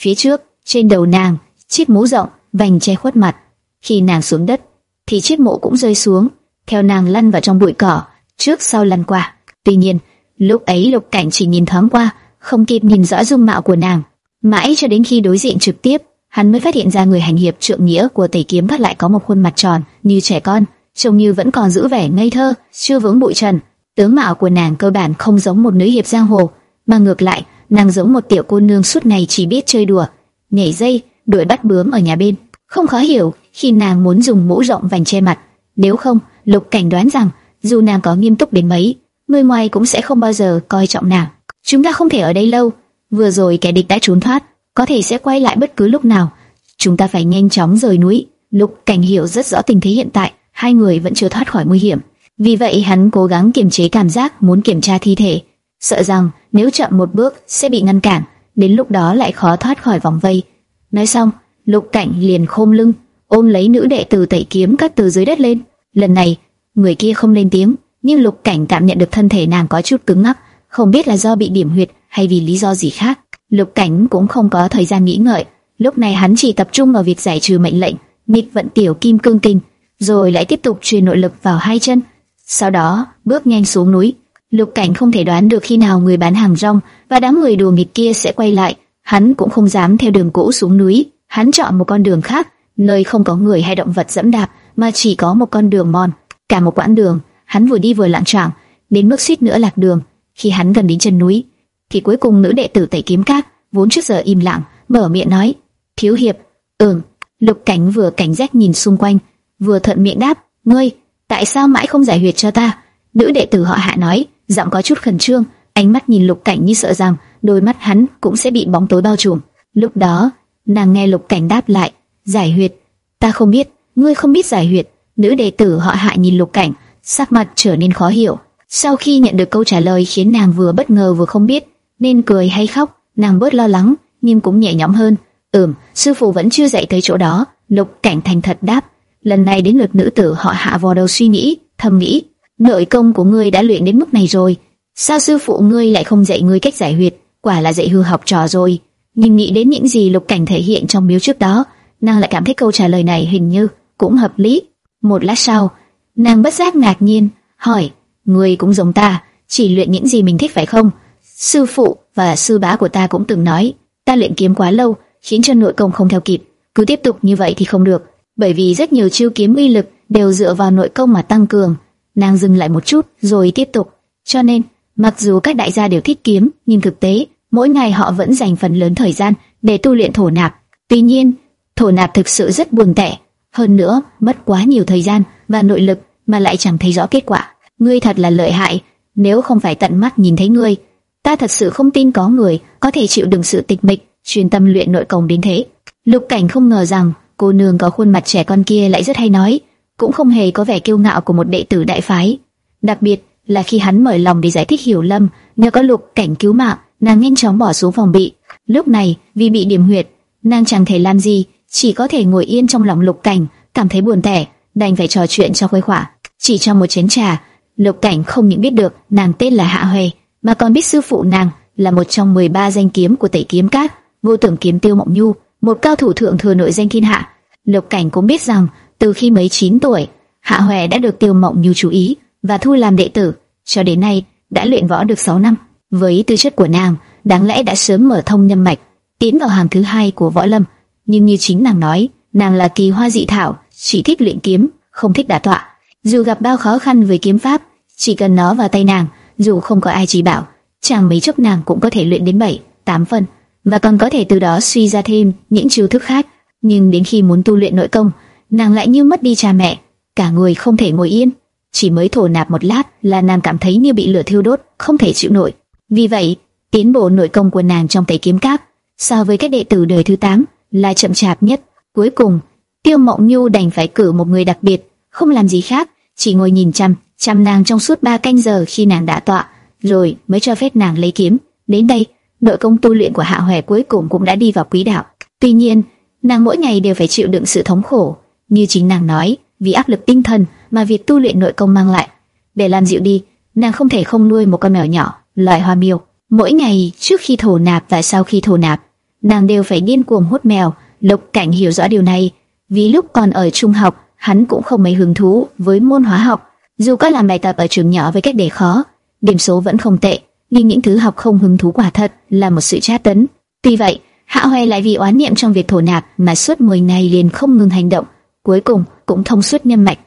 Phía trước, trên đầu nàng, chiếc mũ rộng, vành che khuất mặt. Khi nàng xuống đất, thì chiếc mũ cũng rơi xuống, theo nàng lăn vào trong bụi cỏ, trước sau lăn qua. Tuy nhiên, lúc ấy Lục Cảnh chỉ nhìn thoáng qua, không kịp nhìn rõ dung mạo của nàng. Mãi cho đến khi đối diện trực tiếp, hắn mới phát hiện ra người hành hiệp trượng nghĩa của Tẩy Kiếm Phát lại có một khuôn mặt tròn như trẻ con, trông như vẫn còn giữ vẻ ngây thơ, chưa vướng bụi trần. Tướng mạo của nàng cơ bản không giống một nữ hiệp giang hồ, mà ngược lại, nàng giống một tiểu cô nương suốt ngày chỉ biết chơi đùa, nhảy dây, đuổi bắt bướm ở nhà bên. Không khó hiểu khi nàng muốn dùng mũ rộng vành che mặt, nếu không, Lục Cảnh đoán rằng dù nàng có nghiêm túc đến mấy, người ngoài cũng sẽ không bao giờ coi trọng nàng. Chúng ta không thể ở đây lâu, vừa rồi kẻ địch đã trốn thoát, có thể sẽ quay lại bất cứ lúc nào. Chúng ta phải nhanh chóng rời núi. Lục Cảnh hiểu rất rõ tình thế hiện tại, hai người vẫn chưa thoát khỏi nguy hiểm Vì vậy hắn cố gắng kiềm chế cảm giác muốn kiểm tra thi thể, sợ rằng nếu chậm một bước sẽ bị ngăn cản, đến lúc đó lại khó thoát khỏi vòng vây. Nói xong, Lục Cảnh liền khom lưng, ôm lấy nữ đệ tử tẩy kiếm cắt từ dưới đất lên. Lần này, người kia không lên tiếng, nhưng Lục Cảnh cảm nhận được thân thể nàng có chút cứng ngắc, không biết là do bị điểm huyệt hay vì lý do gì khác. Lục Cảnh cũng không có thời gian nghĩ ngợi, lúc này hắn chỉ tập trung vào việc giải trừ mệnh lệnh, nghịch vận tiểu kim cương kinh, rồi lại tiếp tục truyền nội lực vào hai chân. Sau đó, bước nhanh xuống núi. Lục Cảnh không thể đoán được khi nào người bán hàng rong và đám người đùa nghịch kia sẽ quay lại, hắn cũng không dám theo đường cũ xuống núi, hắn chọn một con đường khác, nơi không có người hay động vật dẫm đạp, mà chỉ có một con đường mòn, cả một quãng đường, hắn vừa đi vừa lạng trảng, đến mức suýt nữa lạc đường. Khi hắn gần đến chân núi, thì cuối cùng nữ đệ tử tẩy kiếm cát vốn trước giờ im lặng, mở miệng nói: "Thiếu hiệp." "Ừm." Lục Cảnh vừa cảnh giác nhìn xung quanh, vừa thuận miệng đáp: "Ngươi, tại sao mãi không giải huyệt cho ta?" Nữ đệ tử họ Hạ nói, giọng có chút khẩn trương, ánh mắt nhìn Lục Cảnh như sợ rằng đôi mắt hắn cũng sẽ bị bóng tối bao trùm. Lúc đó, nàng nghe Lục Cảnh đáp lại: "Giải huyệt? Ta không biết, ngươi không biết giải huyệt." Nữ đệ tử họ Hạ nhìn Lục Cảnh, sắc mặt trở nên khó hiểu. Sau khi nhận được câu trả lời khiến nàng vừa bất ngờ vừa không biết nên cười hay khóc, nàng bớt lo lắng nhưng cũng nhẹ nhõm hơn. Ừm, sư phụ vẫn chưa dạy tới chỗ đó. Lục Cảnh thành thật đáp. Lần này đến lượt nữ tử họ Hạ vò đầu suy nghĩ, thầm nghĩ, nội công của ngươi đã luyện đến mức này rồi, sao sư phụ ngươi lại không dạy ngươi cách giải huyệt? Quả là dạy hư học trò rồi. Nhưng nghĩ đến những gì Lục Cảnh thể hiện trong miếu trước đó, nàng lại cảm thấy câu trả lời này hình như cũng hợp lý. Một lát sau, nàng bất giác ngạc nhiên, hỏi: Ngươi cũng giống ta, chỉ luyện những gì mình thích phải không? Sư phụ và sư bá của ta cũng từng nói, ta luyện kiếm quá lâu, khiến cho nội công không theo kịp. Cứ tiếp tục như vậy thì không được, bởi vì rất nhiều chiêu kiếm uy lực đều dựa vào nội công mà tăng cường. Nàng dừng lại một chút, rồi tiếp tục. Cho nên, mặc dù các đại gia đều thích kiếm, nhưng thực tế, mỗi ngày họ vẫn dành phần lớn thời gian để tu luyện thổ nạp. Tuy nhiên, thổ nạp thực sự rất buồn tẻ. Hơn nữa, mất quá nhiều thời gian và nội lực mà lại chẳng thấy rõ kết quả. Ngươi thật là lợi hại, nếu không phải tận mắt nhìn thấy ngươi, ta thật sự không tin có người có thể chịu đựng sự tịch mịch, chuyên tâm luyện nội công đến thế. Lục Cảnh không ngờ rằng cô nương có khuôn mặt trẻ con kia lại rất hay nói, cũng không hề có vẻ kiêu ngạo của một đệ tử đại phái. Đặc biệt là khi hắn mở lòng để giải thích hiểu lầm, nhờ có Lục Cảnh cứu mạng, nàng nhanh chóng bỏ xuống phòng bị. Lúc này, vì bị điểm huyệt, nàng chẳng thể làm gì, chỉ có thể ngồi yên trong lòng Lục Cảnh, cảm thấy buồn tẻ, đành phải trò chuyện cho khuây khỏa. Chỉ trong một chén trà, Lục Cảnh không những biết được nàng tên là Hạ Huệ, mà còn biết sư phụ nàng là một trong 13 danh kiếm của Tẩy Kiếm Các, vô tưởng kiếm Tiêu Mộng Nhu, một cao thủ thượng thừa nội danh thiên hạ. Lục Cảnh cũng biết rằng từ khi mấy 9 tuổi, Hạ hoè đã được Tiêu Mộng Nhu chú ý và thu làm đệ tử, cho đến nay đã luyện võ được 6 năm. Với tư chất của nàng, đáng lẽ đã sớm mở thông nhân mạch, tiến vào hàng thứ hai của võ lâm. Nhưng như chính nàng nói, nàng là kỳ hoa dị thảo, chỉ thích luyện kiếm, không thích đả tọa. Dù gặp bao khó khăn với kiếm pháp, chỉ cần nó vào tay nàng, dù không có ai chỉ bảo, chẳng mấy chốc nàng cũng có thể luyện đến 7, 8 phần, và còn có thể từ đó suy ra thêm những chiêu thức khác. Nhưng đến khi muốn tu luyện nội công, nàng lại như mất đi cha mẹ, cả người không thể ngồi yên. Chỉ mới thổ nạp một lát là nàng cảm thấy như bị lửa thiêu đốt, không thể chịu nổi. Vì vậy, tiến bộ nội công của nàng trong tay kiếm cát so với các đệ tử đời thứ 8 là chậm chạp nhất. Cuối cùng, Tiêu Mộng Nhu đành phải cử một người đặc biệt, không làm gì khác, chỉ ngồi nhìn chăm chăm nàng trong suốt ba canh giờ khi nàng đã tọa, rồi mới cho phép nàng lấy kiếm. Đến đây, nội công tu luyện của Hạ Hoè cuối cùng cũng đã đi vào quỹ đạo. Tuy nhiên, nàng mỗi ngày đều phải chịu đựng sự thống khổ, như chính nàng nói, vì áp lực tinh thần mà việc tu luyện nội công mang lại. Để làm dịu đi, nàng không thể không nuôi một con mèo nhỏ, loài hoa miêu. Mỗi ngày trước khi thổ nạp và sau khi thổ nạp, nàng đều phải điên cuồng hút mèo. Lục Cảnh hiểu rõ điều này, vì lúc còn ở trung học, hắn cũng không mấy hứng thú với môn hóa học. Dù có làm bài tập ở trường nhỏ với cách đề khó, điểm số vẫn không tệ, nhưng những thứ học không hứng thú quả thật là một sự tra tấn. Tuy vậy, Hạ Hoè lại vì oán niệm trong việc thổ nạp mà suốt 10 ngày liền không ngừng hành động, cuối cùng cũng thông suốt nhân mạch.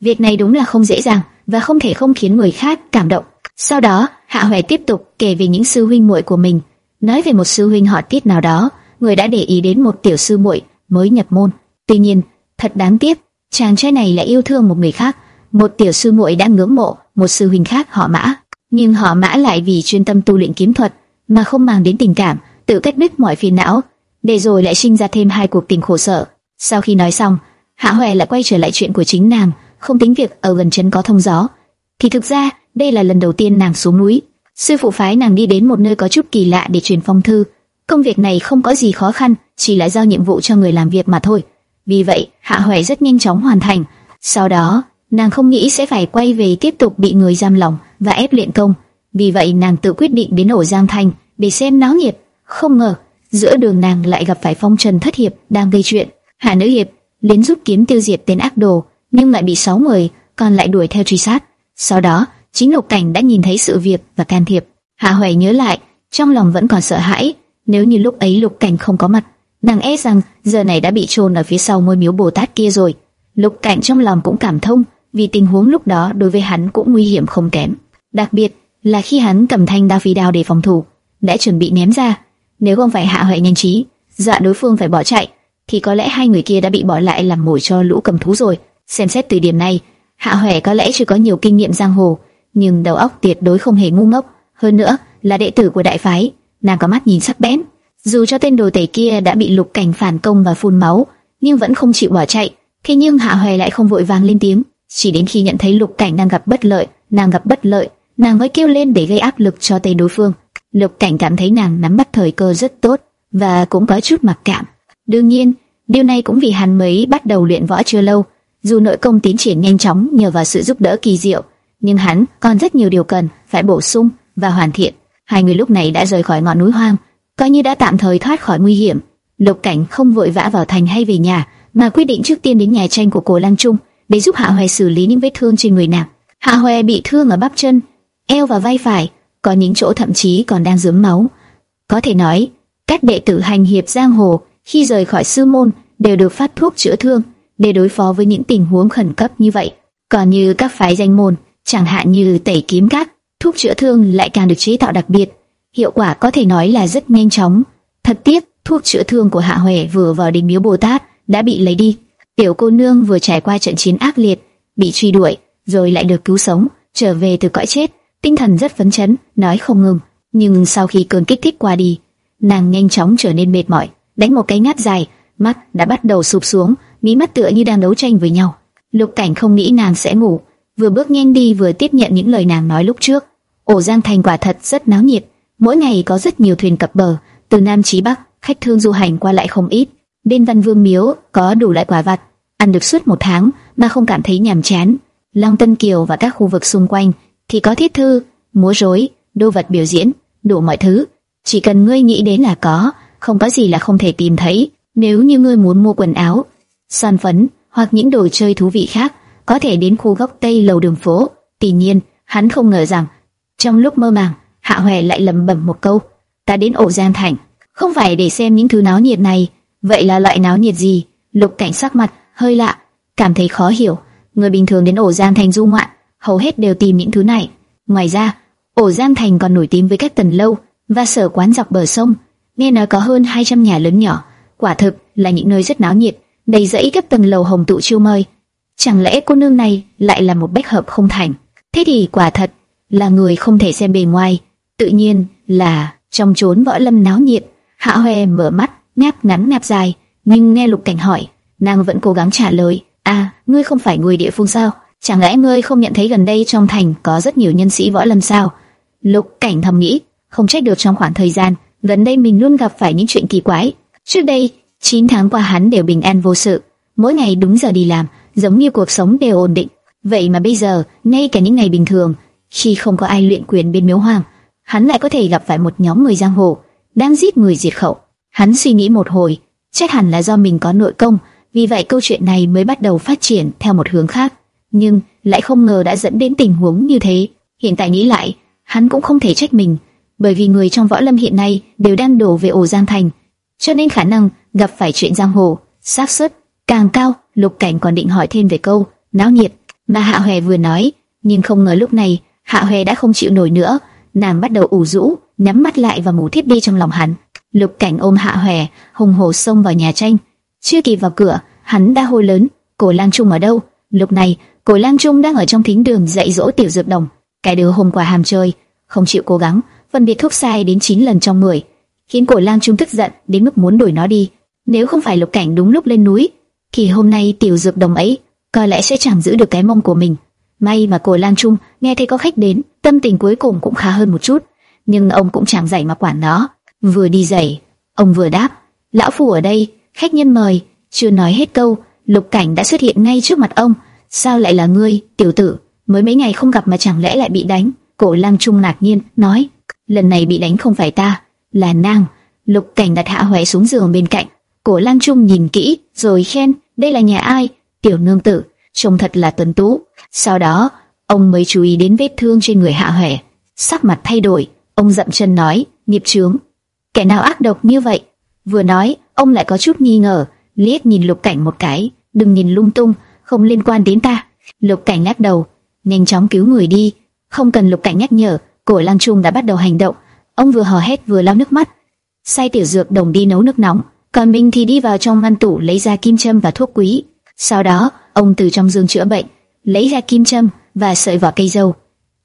Việc này đúng là không dễ dàng và không thể không khiến người khác cảm động. Sau đó, Hạ Hoè tiếp tục kể về những sư huynh muội của mình, nói về một sư huynh họ Tiết nào đó, người đã để ý đến một tiểu sư muội mới nhập môn. Tuy nhiên, thật đáng tiếc, chàng trai này lại yêu thương một người khác. Một tiểu sư muội đã ngưỡng mộ một sư huynh khác họ Mã, nhưng họ Mã lại vì chuyên tâm tu luyện kiếm thuật mà không mang đến tình cảm, tự cắt đứt mọi phiền não, để rồi lại sinh ra thêm hai cuộc tình khổ sở. Sau khi nói xong, Hạ Hoè lại quay trở lại chuyện của chính nàng, không tính việc ở gần chân có thông gió. thì thực ra đây là lần đầu tiên nàng xuống núi. Sư phụ phái nàng đi đến một nơi có chút kỳ lạ để truyền phong thư. Công việc này không có gì khó khăn, chỉ là giao nhiệm vụ cho người làm việc mà thôi. Vì vậy, Hạ Hoè rất nhanh chóng hoàn thành. Sau đó, nàng không nghĩ sẽ phải quay về tiếp tục bị người giam lỏng và ép luyện công. Vì vậy, nàng tự quyết định đến ổ Giang Thành để xem náo nhiệt. Không ngờ, giữa đường nàng lại gặp phải phong trần thất hiệp đang gây chuyện. Hạ nữ hiệp đến giúp kiếm tiêu diệt tên ác đồ, nhưng lại bị sáu người còn lại đuổi theo truy sát. Sau đó, chính Lục Cảnh đã nhìn thấy sự việc và can thiệp. Hạ Hoài nhớ lại, trong lòng vẫn còn sợ hãi. Nếu như lúc ấy Lục Cảnh không có mặt, nàng e rằng giờ này đã bị chôn ở phía sau ngôi miếu Bồ Tát kia rồi. Lục Cảnh trong lòng cũng cảm thông, vì tình huống lúc đó đối với hắn cũng nguy hiểm không kém. Đặc biệt là khi hắn cầm thanh đao phi đao để phòng thủ, đã chuẩn bị ném ra. Nếu không phải Hạ Huệ nhanh trí, dọa đối phương phải bỏ chạy, thì có lẽ hai người kia đã bị bỏ lại làm mồi cho lũ cầm thú rồi. Xem xét từ điểm này, Hạ Huệ có lẽ chưa có nhiều kinh nghiệm giang hồ, nhưng đầu óc tuyệt đối không hề ngu ngốc. Hơn nữa, là đệ tử của đại phái, nàng có mắt nhìn sắc bén. Dù cho tên đồ tể kia đã bị lục cảnh phản công và phun máu, nhưng vẫn không chịu bỏ chạy. Thế nhưng Hạ Huệ lại không vội vàng lên tiếng, chỉ đến khi nhận thấy lục cảnh đang gặp bất lợi, nàng gặp bất lợi, nàng mới kêu lên để gây áp lực cho tên đối phương. Lục cảnh cảm thấy nàng nắm bắt thời cơ rất tốt và cũng có chút mặc cảm. đương nhiên, điều này cũng vì hắn mới bắt đầu luyện võ chưa lâu. Dù nội công tiến triển nhanh chóng nhờ vào sự giúp đỡ kỳ diệu, nhưng hắn còn rất nhiều điều cần phải bổ sung và hoàn thiện. Hai người lúc này đã rời khỏi ngọn núi hoang, coi như đã tạm thời thoát khỏi nguy hiểm. Lục Cảnh không vội vã vào thành hay về nhà, mà quyết định trước tiên đến nhà tranh của Cổ Lăng Trung để giúp Hạ Hoè xử lý những vết thương trên người nàng. Hạ Hoè bị thương ở bắp chân, eo và vai phải, có những chỗ thậm chí còn đang dướm máu. Có thể nói, các đệ tử hành hiệp giang hồ khi rời khỏi sư môn đều được phát thuốc chữa thương để đối phó với những tình huống khẩn cấp như vậy. Còn như các phái danh môn, chẳng hạn như tẩy kiếm các, thuốc chữa thương lại càng được chế tạo đặc biệt, hiệu quả có thể nói là rất nhanh chóng. Thật tiếc, thuốc chữa thương của Hạ Huệ vừa vào đình miếu Bồ Tát đã bị lấy đi. Tiểu cô nương vừa trải qua trận chiến ác liệt, bị truy đuổi, rồi lại được cứu sống, trở về từ cõi chết, tinh thần rất phấn chấn, nói không ngừng. Nhưng sau khi cơn kích thích qua đi, nàng nhanh chóng trở nên mệt mỏi, đánh một cái ngáp dài, mắt đã bắt đầu sụp xuống, mí mắt tựa như đang đấu tranh với nhau. Lục Cảnh không nghĩ nàng sẽ ngủ, vừa bước nhanh đi vừa tiếp nhận những lời nàng nói lúc trước. Ổ Giang Thành quả thật rất náo nhiệt, mỗi ngày có rất nhiều thuyền cập bờ, từ Nam chí Bắc, khách thương du hành qua lại không ít. Bên Văn Vương Miếu có đủ loại quả vặt, ăn được suốt một tháng mà không cảm thấy nhàm chán. Long Tân Kiều và các khu vực xung quanh thì có thiết thư, múa rối, đồ vật biểu diễn, đủ mọi thứ. Chỉ cần ngươi nghĩ đến là có, không có gì là không thể tìm thấy. Nếu như ngươi muốn mua quần áo, son phấn hoặc những đồ chơi thú vị khác, có thể đến khu góc tây lầu đường phố. Tuy nhiên, hắn không ngờ rằng trong lúc mơ màng, Hạ Hoè lại lẩm bẩm một câu: "Ta đến ổ Giang Thành, không phải để xem những thứ náo nhiệt này, vậy là loại náo nhiệt gì?" Lục Cảnh sắc mặt hơi lạ, cảm thấy khó hiểu. Người bình thường đến ổ Giang Thành du ngoạn, hầu hết đều tìm những thứ này. Ngoài ra, ổ Giang Thành còn nổi tiếng với các tần lâu và sở quán dọc bờ sông, nghe nói có hơn 200 nhà lớn nhỏ, quả thực là những nơi rất náo nhiệt, đầy rẫy các tầng lầu hồng tụ chiêu mời. Chẳng lẽ cô nương này lại là một bách hợp không thành? Thế thì quả thật là người không thể xem bề ngoài, tự nhiên là trong chốn võ lâm náo nhiệt. Hạ Hoè mở mắt, ngáp ngắn ngáp dài, nhưng nghe Lục Cảnh hỏi, nàng vẫn cố gắng trả lời, "À, ngươi không phải người địa phương sao? Chẳng lẽ ngươi không nhận thấy gần đây trong thành có rất nhiều nhân sĩ võ lâm sao?" Lục Cảnh thầm nghĩ, không trách được trong khoảng thời gian gần đây mình luôn gặp phải những chuyện kỳ quái. Trước đây, 9 tháng qua hắn đều bình an vô sự, mỗi ngày đúng giờ đi làm, giống như cuộc sống đều ổn định. Vậy mà bây giờ, ngay cả những ngày bình thường, khi không có ai luyện quyền bên miếu hoàng, hắn lại có thể gặp phải một nhóm người giang hồ đang giết người diệt khẩu. Hắn suy nghĩ một hồi, chắc hẳn là do mình có nội công, vì vậy câu chuyện này mới bắt đầu phát triển theo một hướng khác. Nhưng lại không ngờ đã dẫn đến tình huống như thế. Hiện tại nghĩ lại, hắn cũng không thể trách mình, bởi vì người trong võ lâm hiện nay đều đang đổ về ổ Giang Thành, cho nên khả năng gặp phải chuyện giang hồ, xác suất càng cao. Lục Cảnh còn định hỏi thêm về câu náo nhiệt mà Hạ Hoè vừa nói, nhưng không ngờ lúc này Hạ Hoè đã không chịu nổi nữa, nàng bắt đầu ủ rũ, nhắm mắt lại và ngủ thiếp đi trong lòng hắn. Lục Cảnh ôm Hạ Hoè, hùng hổ xông vào nhà tranh. Chưa kịp vào cửa, hắn đã hô lớn, "Cổ Lang Trung ở đâu?" Lúc này, Cổ Lang Trung đang ở trong thính đường dạy dỗ Tiểu Dược Đồng. Cái đứa hôm qua ham chơi, không chịu cố gắng, phân biệt thuốc sai đến 9 lần trong 10, khiến Cổ Lang Trung tức giận đến mức muốn đuổi nó đi. Nếu không phải Lục Cảnh đúng lúc lên núi, thì hôm nay Tiểu Dược Đồng ấy có lẽ sẽ chẳng giữ được cái mông của mình. May mà cổ Lang Trung nghe thấy có khách đến, tâm tình cuối cùng cũng khá hơn một chút, nhưng ông cũng chẳng dậy mà quản nó. Vừa đi dậy, ông vừa đáp, lão phu ở đây, khách nhân mời. Chưa nói hết câu, Lục Cảnh đã xuất hiện ngay trước mặt ông. Sao lại là ngươi, tiểu tử? Mới mấy ngày không gặp mà chẳng lẽ lại bị đánh? Cổ Lang Trung ngạc nhiên nói, lần này bị đánh không phải ta, là nàng. Lục Cảnh đặt Hạ Hoè xuống giường bên cạnh. Cổ Lang Trung nhìn kỹ, rồi khen, đây là nhà ai? Tiểu nương tử, trông thật là tuấn tú. Sau đó, ông mới chú ý đến vết thương trên người Hạ Hoè, sắc mặt thay đổi, ông dậm chân nói, nghiệp chướng, kẻ nào ác độc như vậy? Vừa nói, ông lại có chút nghi ngờ, liếc nhìn Lục Cảnh một cái, đừng nhìn lung tung, không liên quan đến ta. Lục Cảnh lắc đầu, nhanh chóng cứu người đi. Không cần Lục Cảnh nhắc nhở, cổ Lang Trung đã bắt đầu hành động. Ông vừa hò hét vừa lau nước mắt, Sai tiểu dược đồng đi nấu nước nóng, còn mình thì đi vào trong ngăn tủ lấy ra kim châm và thuốc quý. Sau đó, ông từ trong giường chữa bệnh, lấy ra kim châm và sợi vỏ cây dâu.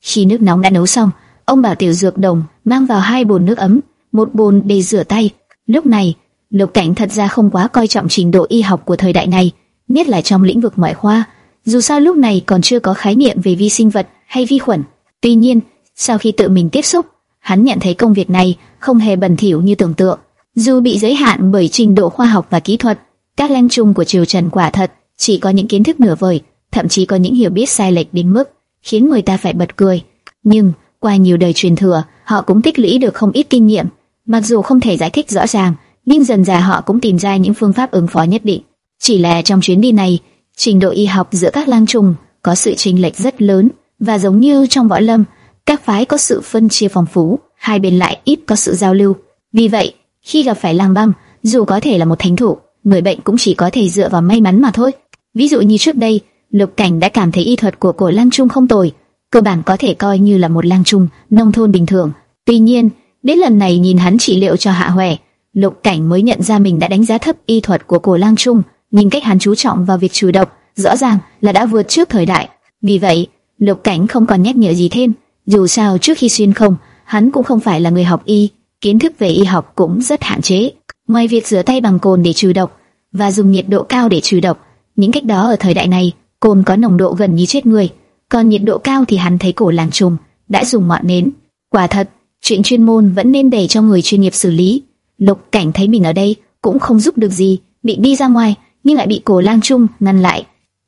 Khi nước nóng đã nấu xong, ông bảo tiểu dược đồng mang vào hai bồn nước ấm, một bồn để rửa tay. Lúc này, Lục Cảnh thật ra không quá coi trọng trình độ y học của thời đại này, nhất là trong lĩnh vực ngoại khoa. Dù sao lúc này còn chưa có khái niệm về vi sinh vật hay vi khuẩn. Tuy nhiên, sau khi tự mình tiếp xúc, hắn nhận thấy công việc này không hề bẩn thỉu như tưởng tượng. Dù bị giới hạn bởi trình độ khoa học và kỹ thuật, các lang trung của triều Trần quả thật chỉ có những kiến thức nửa vời, thậm chí có những hiểu biết sai lệch đến mức khiến người ta phải bật cười. Nhưng qua nhiều đời truyền thừa, họ cũng tích lũy được không ít kinh nghiệm. Mặc dù không thể giải thích rõ ràng, nhưng dần dà họ cũng tìm ra những phương pháp ứng phó nhất định. Chỉ là trong chuyến đi này, trình độ y học giữa các lang trùng có sự chênh lệch rất lớn, và giống như trong võ lâm, các phái có sự phân chia phong phú, hai bên lại ít có sự giao lưu. Vì vậy, khi gặp phải lang băm, dù có thể là một thánh thủ, người bệnh cũng chỉ có thể dựa vào may mắn mà thôi. Ví dụ như trước đây, Lục Cảnh đã cảm thấy y thuật của cổ lang trung không tồi, cơ bản có thể coi như là một lang trung nông thôn bình thường. Tuy nhiên, đến lần này nhìn hắn trị liệu cho Hạ Hoè, Lục Cảnh mới nhận ra mình đã đánh giá thấp y thuật của cổ lang trung, nhìn cách hắn chú trọng vào việc trừ độc, rõ ràng là đã vượt trước thời đại. Vì vậy, Lục Cảnh không còn nhắc nhở gì thêm. Dù sao trước khi xuyên không, hắn cũng không phải là người học y, kiến thức về y học cũng rất hạn chế. Ngoài việc rửa tay bằng cồn để trừ độc và dùng nhiệt độ cao để trừ độc, những cách đó ở thời đại này, cồn có nồng độ gần như chết người, còn nhiệt độ cao thì hắn thấy cổ Lang Trung đã dùng ngọn nến. Quả thật, chuyện chuyên môn vẫn nên để cho người chuyên nghiệp xử lý. Lục Cảnh thấy mình ở đây cũng không giúp được gì, bị đi ra ngoài nhưng lại bị cổ lang trung ngăn lại.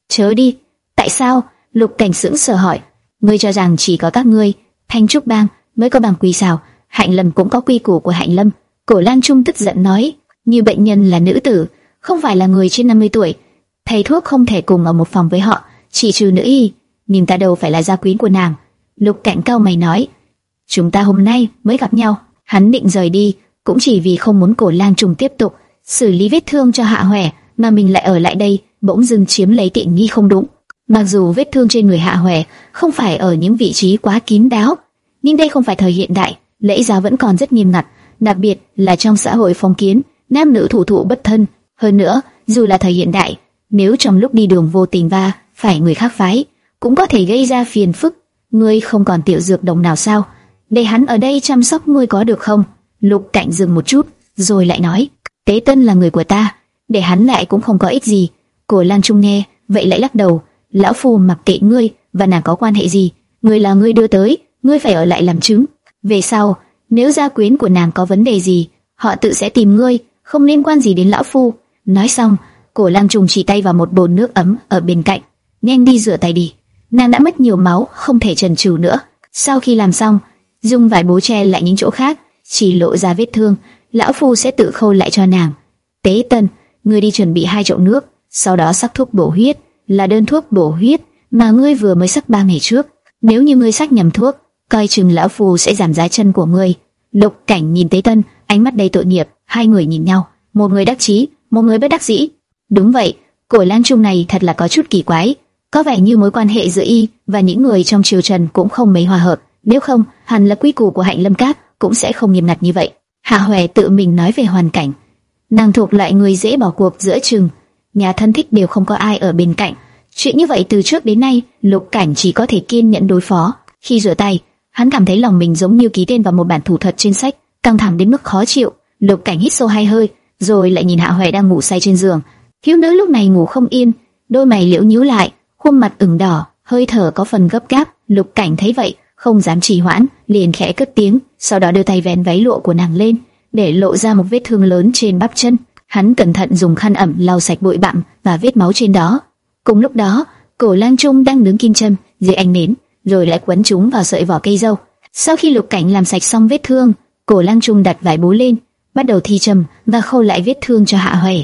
Chớ đi, tại sao? Lục Cảnh sững sờ hỏi. Ngươi cho rằng chỉ có các ngươi, Thanh Trúc Bang mới có bằng quy sao? Hạnh Lâm cũng có quy củ của Hạnh Lâm. Cổ Lang Trung tức giận nói, như bệnh nhân là nữ tử, không phải là người trên 50 tuổi, thầy thuốc không thể cùng ở một phòng với họ, chỉ trừ nữ y, nhìn ta đâu phải là gia quyến của nàng. Lục Cảnh cao mày nói, chúng ta hôm nay mới gặp nhau, hắn định rời đi, cũng chỉ vì không muốn cổ lang trùng tiếp tục xử lý vết thương cho hạ hoè mà mình lại ở lại đây, bỗng dưng chiếm lấy tiện nghi không đúng. Mặc dù vết thương trên người hạ hoè không phải ở những vị trí quá kín đáo, nhưng đây không phải thời hiện đại, lễ giáo vẫn còn rất nghiêm ngặt, đặc biệt là trong xã hội phong kiến, nam nữ thủ thụ bất thân. Hơn nữa, dù là thời hiện đại, nếu trong lúc đi đường vô tình va phải người khác phái, cũng có thể gây ra phiền phức. Ngươi không còn tiểu dược đồng nào sao? Để hắn ở đây chăm sóc ngươi có được không? Lục Cảnh dừng một chút, rồi lại nói, Tế Tân là người của ta, để hắn lại cũng không có ích gì. Cổ Lan Trung nghe, vậy lại lắc đầu, lão phu mặc kệ ngươi và nàng có quan hệ gì, ngươi là ngươi đưa tới, ngươi phải ở lại làm chứng. Về sau, nếu gia quyến của nàng có vấn đề gì, họ tự sẽ tìm ngươi, không liên quan gì đến lão phu. Nói xong, Cổ Lang trung chỉ tay vào một bồn nước ấm ở bên cạnh, nhanh đi rửa tay đi. Nàng đã mất nhiều máu, không thể trần trừ nữa. Sau khi làm xong, dùng vải bố che lại những chỗ khác, chỉ lộ ra vết thương, lão phu sẽ tự khâu lại cho nàng. Tế Tân, ngươi đi chuẩn bị hai chậu nước, sau đó sắc thuốc bổ huyết, là đơn thuốc bổ huyết mà ngươi vừa mới sắc ba ngày trước. Nếu như ngươi sắc nhầm thuốc, coi chừng lão phu sẽ giảm giá chân của ngươi. Lục Cảnh nhìn Tế Tân, ánh mắt đầy tội nghiệp, hai người nhìn nhau, một người đắc chí, một người bất đắc dĩ. Đúng vậy, cổ Lan Trung này thật là có chút kỳ quái, có vẻ như mối quan hệ giữa y và những người trong triều Trần cũng không mấy hòa hợp. Nếu không, hẳn là quy củ của Hạnh Lâm Các cũng sẽ không nghiêm ngặt như vậy. Hạ Hoè tự mình nói về hoàn cảnh, nàng thuộc loại người dễ bỏ cuộc giữa chừng, nhà thân thích đều không có ai ở bên cạnh. Chuyện như vậy từ trước đến nay, Lục Cảnh chỉ có thể kiên nhẫn đối phó. Khi rửa tay, hắn cảm thấy lòng mình giống như ký tên vào một bản thủ thuật trên sách, căng thẳng đến mức khó chịu. Lục Cảnh hít sâu hai hơi, rồi lại nhìn Hạ Hoè đang ngủ say trên giường. Thiếu nữ lúc này ngủ không yên, đôi mày liễu nhíu lại, khuôn mặt ửng đỏ, hơi thở có phần gấp gáp. Lục Cảnh thấy vậy, không dám trì hoãn, liền khẽ cất tiếng, sau đó đưa tay vén váy lụa của nàng lên, để lộ ra một vết thương lớn trên bắp chân. Hắn cẩn thận dùng khăn ẩm lau sạch bụi bặm và vết máu trên đó. Cùng lúc đó, Cổ Lang Trung đang nướng kim châm dưới ánh nến, rồi lại quấn chúng vào sợi vỏ cây dâu. Sau khi Lục Cảnh làm sạch xong vết thương, Cổ Lang Trung đặt vải bố lên, bắt đầu thi châm và khâu lại vết thương cho Hạ Hoè.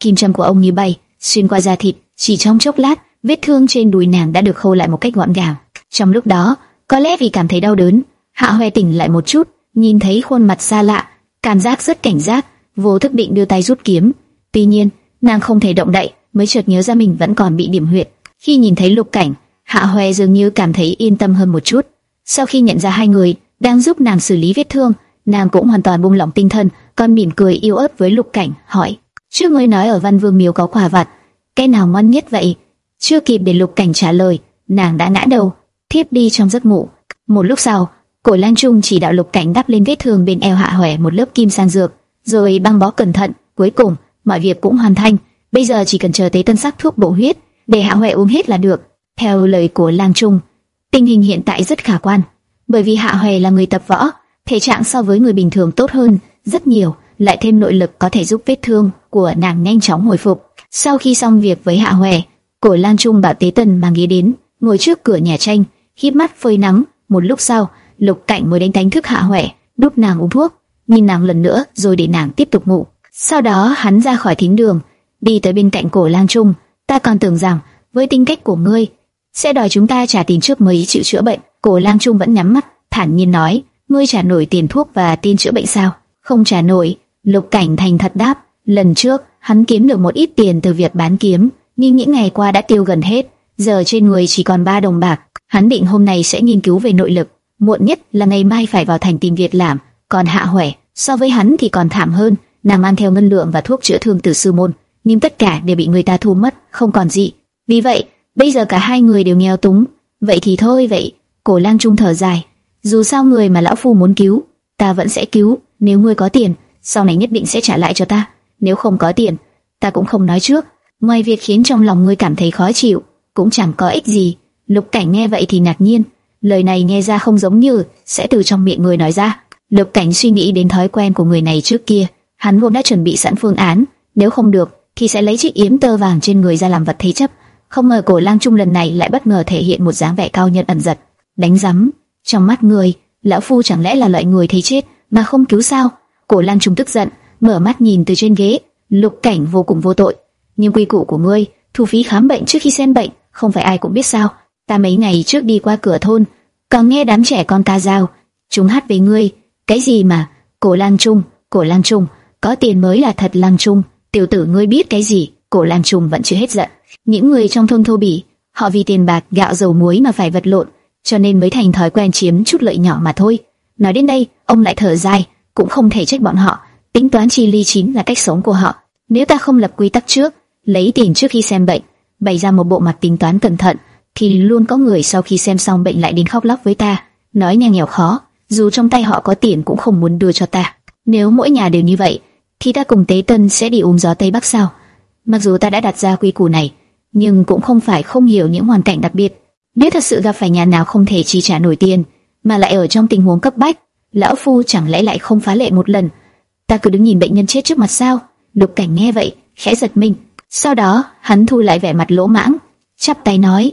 Kim châm của ông như bay xuyên qua da thịt, chỉ trong chốc lát, vết thương trên đùi nàng đã được khâu lại một cách gọn gàng. Trong lúc đó, có lẽ vì cảm thấy đau đớn, Hạ Hoè tỉnh lại một chút, nhìn thấy khuôn mặt xa lạ, cảm giác rất cảnh giác, vô thức định đưa tay rút kiếm. Tuy nhiên, nàng không thể động đậy, mới chợt nhớ ra mình vẫn còn bị điểm huyệt. Khi nhìn thấy Lục Cảnh, Hạ Hoè dường như cảm thấy yên tâm hơn một chút. Sau khi nhận ra hai người đang giúp nàng xử lý vết thương, nàng cũng hoàn toàn buông lỏng tinh thần, còn mỉm cười yêu ớt với Lục Cảnh, hỏi: "Trước ngươi nói ở Văn Vương miếu có quả vặt, cái nào ngon nhất vậy?" Chưa kịp để Lục Cảnh trả lời, nàng đã ngã đầu, thiếp đi trong giấc ngủ. Một lúc sau, Cổ Lan Trung chỉ đạo Lục Cảnh đắp lên vết thương bên eo Hạ Hoè một lớp kim san dược, rồi băng bó cẩn thận. Cuối cùng, mọi việc cũng hoàn thành. Bây giờ chỉ cần chờ tới tân sắc thuốc bổ huyết, để Hạ Hoè uống hết là được. Theo lời của Lan Trung, tình hình hiện tại rất khả quan, bởi vì Hạ Hoè là người tập võ, thể trạng so với người bình thường tốt hơn rất nhiều, lại thêm nội lực có thể giúp vết thương của nàng nhanh chóng hồi phục. Sau khi xong việc với Hạ Hoè, Cổ Lan Trung bảo Tế Tần mang ghế đến, ngồi trước cửa nhà tranh, híp mắt phơi nắng. Một lúc sau, Lục Cảnh mới đánh đánh thức Hạ Huệ, đút nàng uống thuốc, nhìn nàng lần nữa rồi để nàng tiếp tục ngủ. Sau đó hắn ra khỏi thính đường, đi tới bên cạnh Cổ lang Trung. Ta còn tưởng rằng với tính cách của ngươi sẽ đòi chúng ta trả tiền trước mới chịu chữa bệnh. Cổ Lang Trung vẫn nhắm mắt, thản nhiên nói, ngươi trả nổi tiền thuốc và tiền chữa bệnh sao? Không trả nổi. Lục Cảnh thành thật đáp, lần trước hắn kiếm được một ít tiền từ việc bán kiếm, nhưng những ngày qua đã tiêu gần hết, giờ trên người chỉ còn ba đồng bạc. Hắn định hôm nay sẽ nghiên cứu về nội lực, muộn nhất là ngày mai phải vào thành tìm việc làm. Còn Hạ Huệ, so với hắn thì còn thảm hơn, nàng mang theo ngân lượng và thuốc chữa thương từ sư môn, nhưng tất cả đều bị người ta thu mất, không còn gì. Vì vậy, bây giờ cả hai người đều nghèo túng. Vậy thì thôi vậy. Cổ Lang Trung thở dài. Dù sao người mà lão phu muốn cứu, ta vẫn sẽ cứu. Nếu ngươi có tiền, sau này nhất định sẽ trả lại cho ta. Nếu không có tiền, ta cũng không nói trước. Ngoài việc khiến trong lòng ngươi cảm thấy khó chịu, cũng chẳng có ích gì. Lục Cảnh nghe vậy thì ngạc nhiên. Lời này nghe ra không giống như sẽ từ trong miệng người nói ra. Lục Cảnh suy nghĩ đến thói quen của người này trước kia, hắn vốn đã chuẩn bị sẵn phương án, nếu không được thì sẽ lấy chiếc yếm tơ vàng trên người ra làm vật thế chấp. Không ngờ cổ lang trung lần này lại bất ngờ thể hiện một dáng vẻ cao nhân ẩn giật, đánh rắm. Trong mắt người, lão phu chẳng lẽ là loại người thấy chết mà không cứu sao? Cổ lang trung tức giận, mở mắt nhìn từ trên ghế, lục cảnh vô cùng vô tội. Nhưng quy củ của ngươi, thu phí khám bệnh trước khi xem bệnh, không phải ai cũng biết sao? Ta mấy ngày trước đi qua cửa thôn, còn nghe đám trẻ con ta giao, chúng hát với ngươi, cái gì mà? Cổ lang trung, cổ lang trung, có tiền mới là thật lang trung. Tiểu tử ngươi biết cái gì? Cổ lang trung vẫn chưa hết giận. Những người trong thôn thô bỉ, họ vì tiền bạc, gạo dầu muối mà phải vật lộn, cho nên mới thành thói quen chiếm chút lợi nhỏ mà thôi. Nói đến đây, ông lại thở dài, cũng không thể trách bọn họ, tính toán chi ly chính là cách sống của họ. Nếu ta không lập quy tắc trước, lấy tiền trước khi xem bệnh, bày ra một bộ mặt tính toán cẩn thận, thì luôn có người sau khi xem xong bệnh lại đến khóc lóc với ta, nói nhà nghèo khó, dù trong tay họ có tiền cũng không muốn đưa cho ta. Nếu mỗi nhà đều như vậy, thì ta cùng Tế Tân sẽ đi uống gió Tây Bắc sao? Mặc dù ta đã đặt ra quy củ này, nhưng cũng không phải không hiểu những hoàn cảnh đặc biệt. Nếu thật sự gặp phải nhà nào không thể chi trả nổi tiền, mà lại ở trong tình huống cấp bách, lão phu chẳng lẽ lại không phá lệ một lần? Ta cứ đứng nhìn bệnh nhân chết trước mặt sao? Lục Cảnh nghe vậy, khẽ giật mình. Sau đó, hắn thu lại vẻ mặt lỗ mãng, chắp tay nói: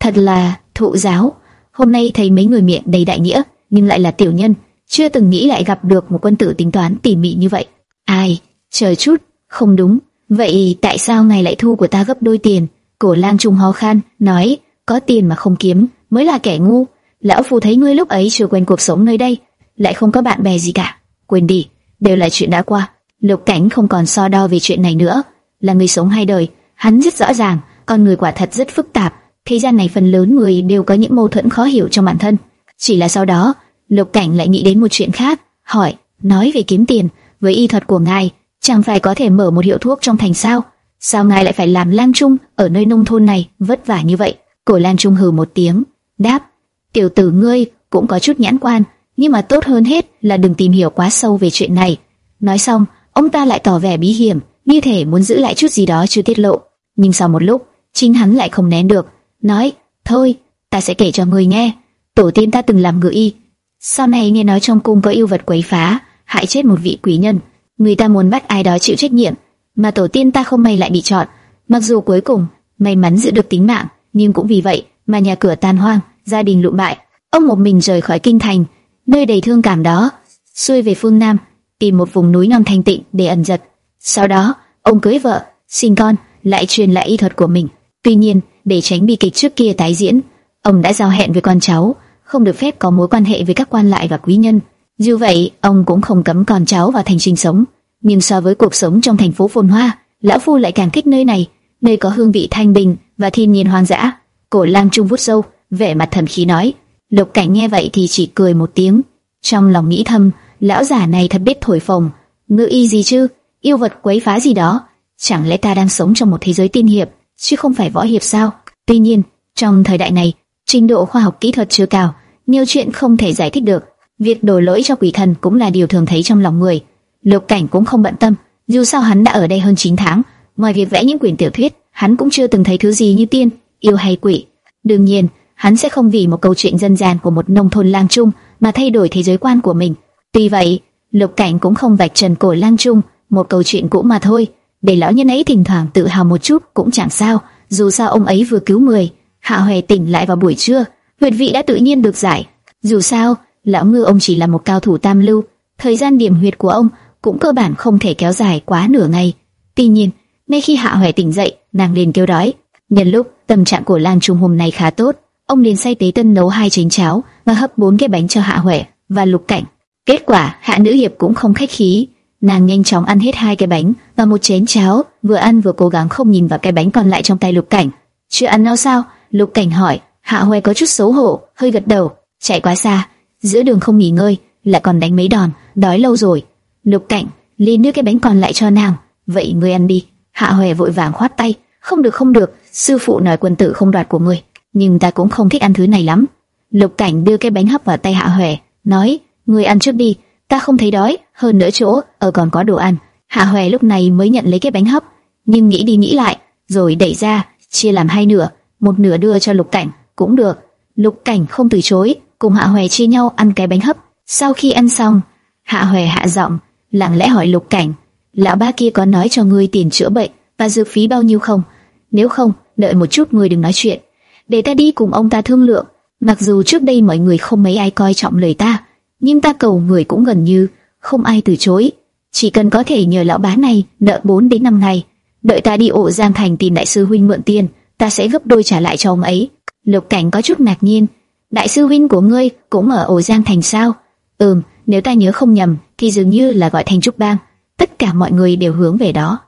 "Thật là thụ giáo, hôm nay thấy mấy người miệng đầy đại nghĩa, nhưng lại là tiểu nhân, chưa từng nghĩ lại gặp được một quân tử tính toán tỉ mỉ như vậy." Ai, chờ chút, không đúng. Vậy tại sao ngài lại thu của ta gấp đôi tiền? Cổ lang trung ho khan, nói, có tiền mà không kiếm, mới là kẻ ngu. Lão phu thấy ngươi lúc ấy chưa quen cuộc sống nơi đây, lại không có bạn bè gì cả. Quên đi, đều là chuyện đã qua. Lục cảnh không còn so đo về chuyện này nữa. Là người sống hai đời, hắn rất rõ ràng, con người quả thật rất phức tạp. Thế gian này phần lớn người đều có những mâu thuẫn khó hiểu trong bản thân. Chỉ là sau đó, lục cảnh lại nghĩ đến một chuyện khác, hỏi, nói về kiếm tiền, với y thuật của ngài, chẳng phải có thể mở một hiệu thuốc trong thành sao? Sao ngài lại phải làm lang trung ở nơi nông thôn này vất vả như vậy? Cổ Lan Trung hừ một tiếng, đáp: "Tiểu tử ngươi cũng có chút nhãn quan, nhưng mà tốt hơn hết là đừng tìm hiểu quá sâu về chuyện này." Nói xong, ông ta lại tỏ vẻ bí hiểm, như thể muốn giữ lại chút gì đó chưa tiết lộ. Nhưng sau một lúc, chính hắn lại không nén được, nói: "Thôi, ta sẽ kể cho người nghe. Tổ tiên ta từng làm ngự y, sau này nghe nói trong cung có yêu vật quấy phá, hại chết một vị quý nhân, người ta muốn bắt ai đó chịu trách nhiệm, mà tổ tiên ta không may lại bị chọn. Mặc dù cuối cùng may mắn giữ được tính mạng, nhưng cũng vì vậy mà nhà cửa tan hoang, gia đình lụm bại. Ông một mình rời khỏi kinh thành, nơi đầy thương cảm đó, xuôi về phương Nam, tìm một vùng núi non thanh tịnh để ẩn giật. Sau đó, ông cưới vợ, sinh con, lại truyền lại y thuật của mình. Tuy nhiên, để tránh bi kịch trước kia tái diễn, ông đã giao hẹn với con cháu, không được phép có mối quan hệ với các quan lại và quý nhân. Dù vậy, ông cũng không cấm con cháu vào thành sinh sống. Nhưng so với cuộc sống trong thành phố phồn hoa, lão phu lại càng thích nơi này, nơi có hương vị thanh bình và thiên nhiên hoang dã. Cổ Lang Trung vút sâu, vẻ mặt thần khí nói. Lục Cảnh nghe vậy thì chỉ cười một tiếng, trong lòng nghĩ thầm, lão già này thật biết thổi phồng, ngữ y gì chứ, yêu vật quấy phá gì đó, chẳng lẽ ta đang sống trong một thế giới tiên hiệp, chứ không phải võ hiệp sao? Tuy nhiên, trong thời đại này, trình độ khoa học kỹ thuật chưa cao, nhiều chuyện không thể giải thích được. Việc đổ lỗi cho quỷ thần cũng là điều thường thấy trong lòng người. Lục Cảnh cũng không bận tâm, dù sao hắn đã ở đây hơn 9 tháng, ngoài việc vẽ những quyển tiểu thuyết, hắn cũng chưa từng thấy thứ gì như tiên, yêu hay quỷ. Đương nhiên, hắn sẽ không vì một câu chuyện dân gian của một nông thôn lang trung mà thay đổi thế giới quan của mình. Tuy vậy, Lục Cảnh cũng không vạch trần cổ lang trung, một câu chuyện cũ mà thôi. Để lão nhân ấy thỉnh thoảng tự hào một chút cũng chẳng sao, dù sao ông ấy vừa cứu người. Hạ Hoè tỉnh lại vào buổi trưa, huyệt vị đã tự nhiên được giải. Dù sao, lão ngư ông chỉ là một cao thủ tam lưu, thời gian điểm huyệt của ông cũng cơ bản không thể kéo dài quá nửa ngày. Tuy nhiên, ngay khi Hạ Hoè tỉnh dậy, nàng liền kêu đói. Nhân lúc tâm trạng của Lan Trung hôm nay khá tốt, ông liền say tế tân nấu hai chén cháo và hấp bốn cái bánh cho Hạ Hoè và Lục Cảnh. Kết quả, Hạ Nữ Hiệp cũng không khách khí, nàng nhanh chóng ăn hết hai cái bánh và một chén cháo, vừa ăn vừa cố gắng không nhìn vào cái bánh còn lại trong tay Lục Cảnh. Chưa ăn no sao? Lục Cảnh hỏi. Hạ Hoè có chút xấu hổ, hơi gật đầu. Chạy quá xa, giữa đường không nghỉ ngơi, lại còn đánh mấy đòn, đói lâu rồi. Lục Cảnh liền đưa cái bánh còn lại cho nàng. Vậy ngươi ăn đi. Hạ Hoè vội vàng khoát tay. Không được không được, sư phụ nói quân tử không đoạt của ngươi, nhưng ta cũng không thích ăn thứ này lắm. Lục Cảnh đưa cái bánh hấp vào tay Hạ Hoè, nói: ngươi ăn trước đi, ta không thấy đói. Hơn nữa chỗ ở còn có đồ ăn. Hạ Hoè lúc này mới nhận lấy cái bánh hấp, nhưng nghĩ đi nghĩ lại, rồi đẩy ra, chia làm hai nửa, một nửa đưa cho Lục Cảnh, cũng được. Lục Cảnh không từ chối, cùng Hạ Hoè chia nhau ăn cái bánh hấp. Sau khi ăn xong, Hạ Hoè hạ giọng, lặng lẽ hỏi Lục Cảnh, lão ba kia có nói cho ngươi tiền chữa bệnh và dược phí bao nhiêu không? Nếu không, đợi một chút ngươi đừng nói chuyện, để ta đi cùng ông ta thương lượng. Mặc dù trước đây mọi người không mấy ai coi trọng lời ta, nhưng ta cầu người cũng gần như không ai từ chối. Chỉ cần có thể nhờ lão bá này nợ 4 đến 5 ngày, đợi ta đi ổ Giang Thành tìm đại sư huynh mượn tiền, ta sẽ gấp đôi trả lại cho ông ấy. Lục Cảnh có chút ngạc nhiên, đại sư huynh của ngươi cũng ở ổ Giang Thành sao? Ừm, nếu ta nhớ không nhầm thì dường như là gọi thành trúc bang. Tất cả mọi người đều hướng về đó.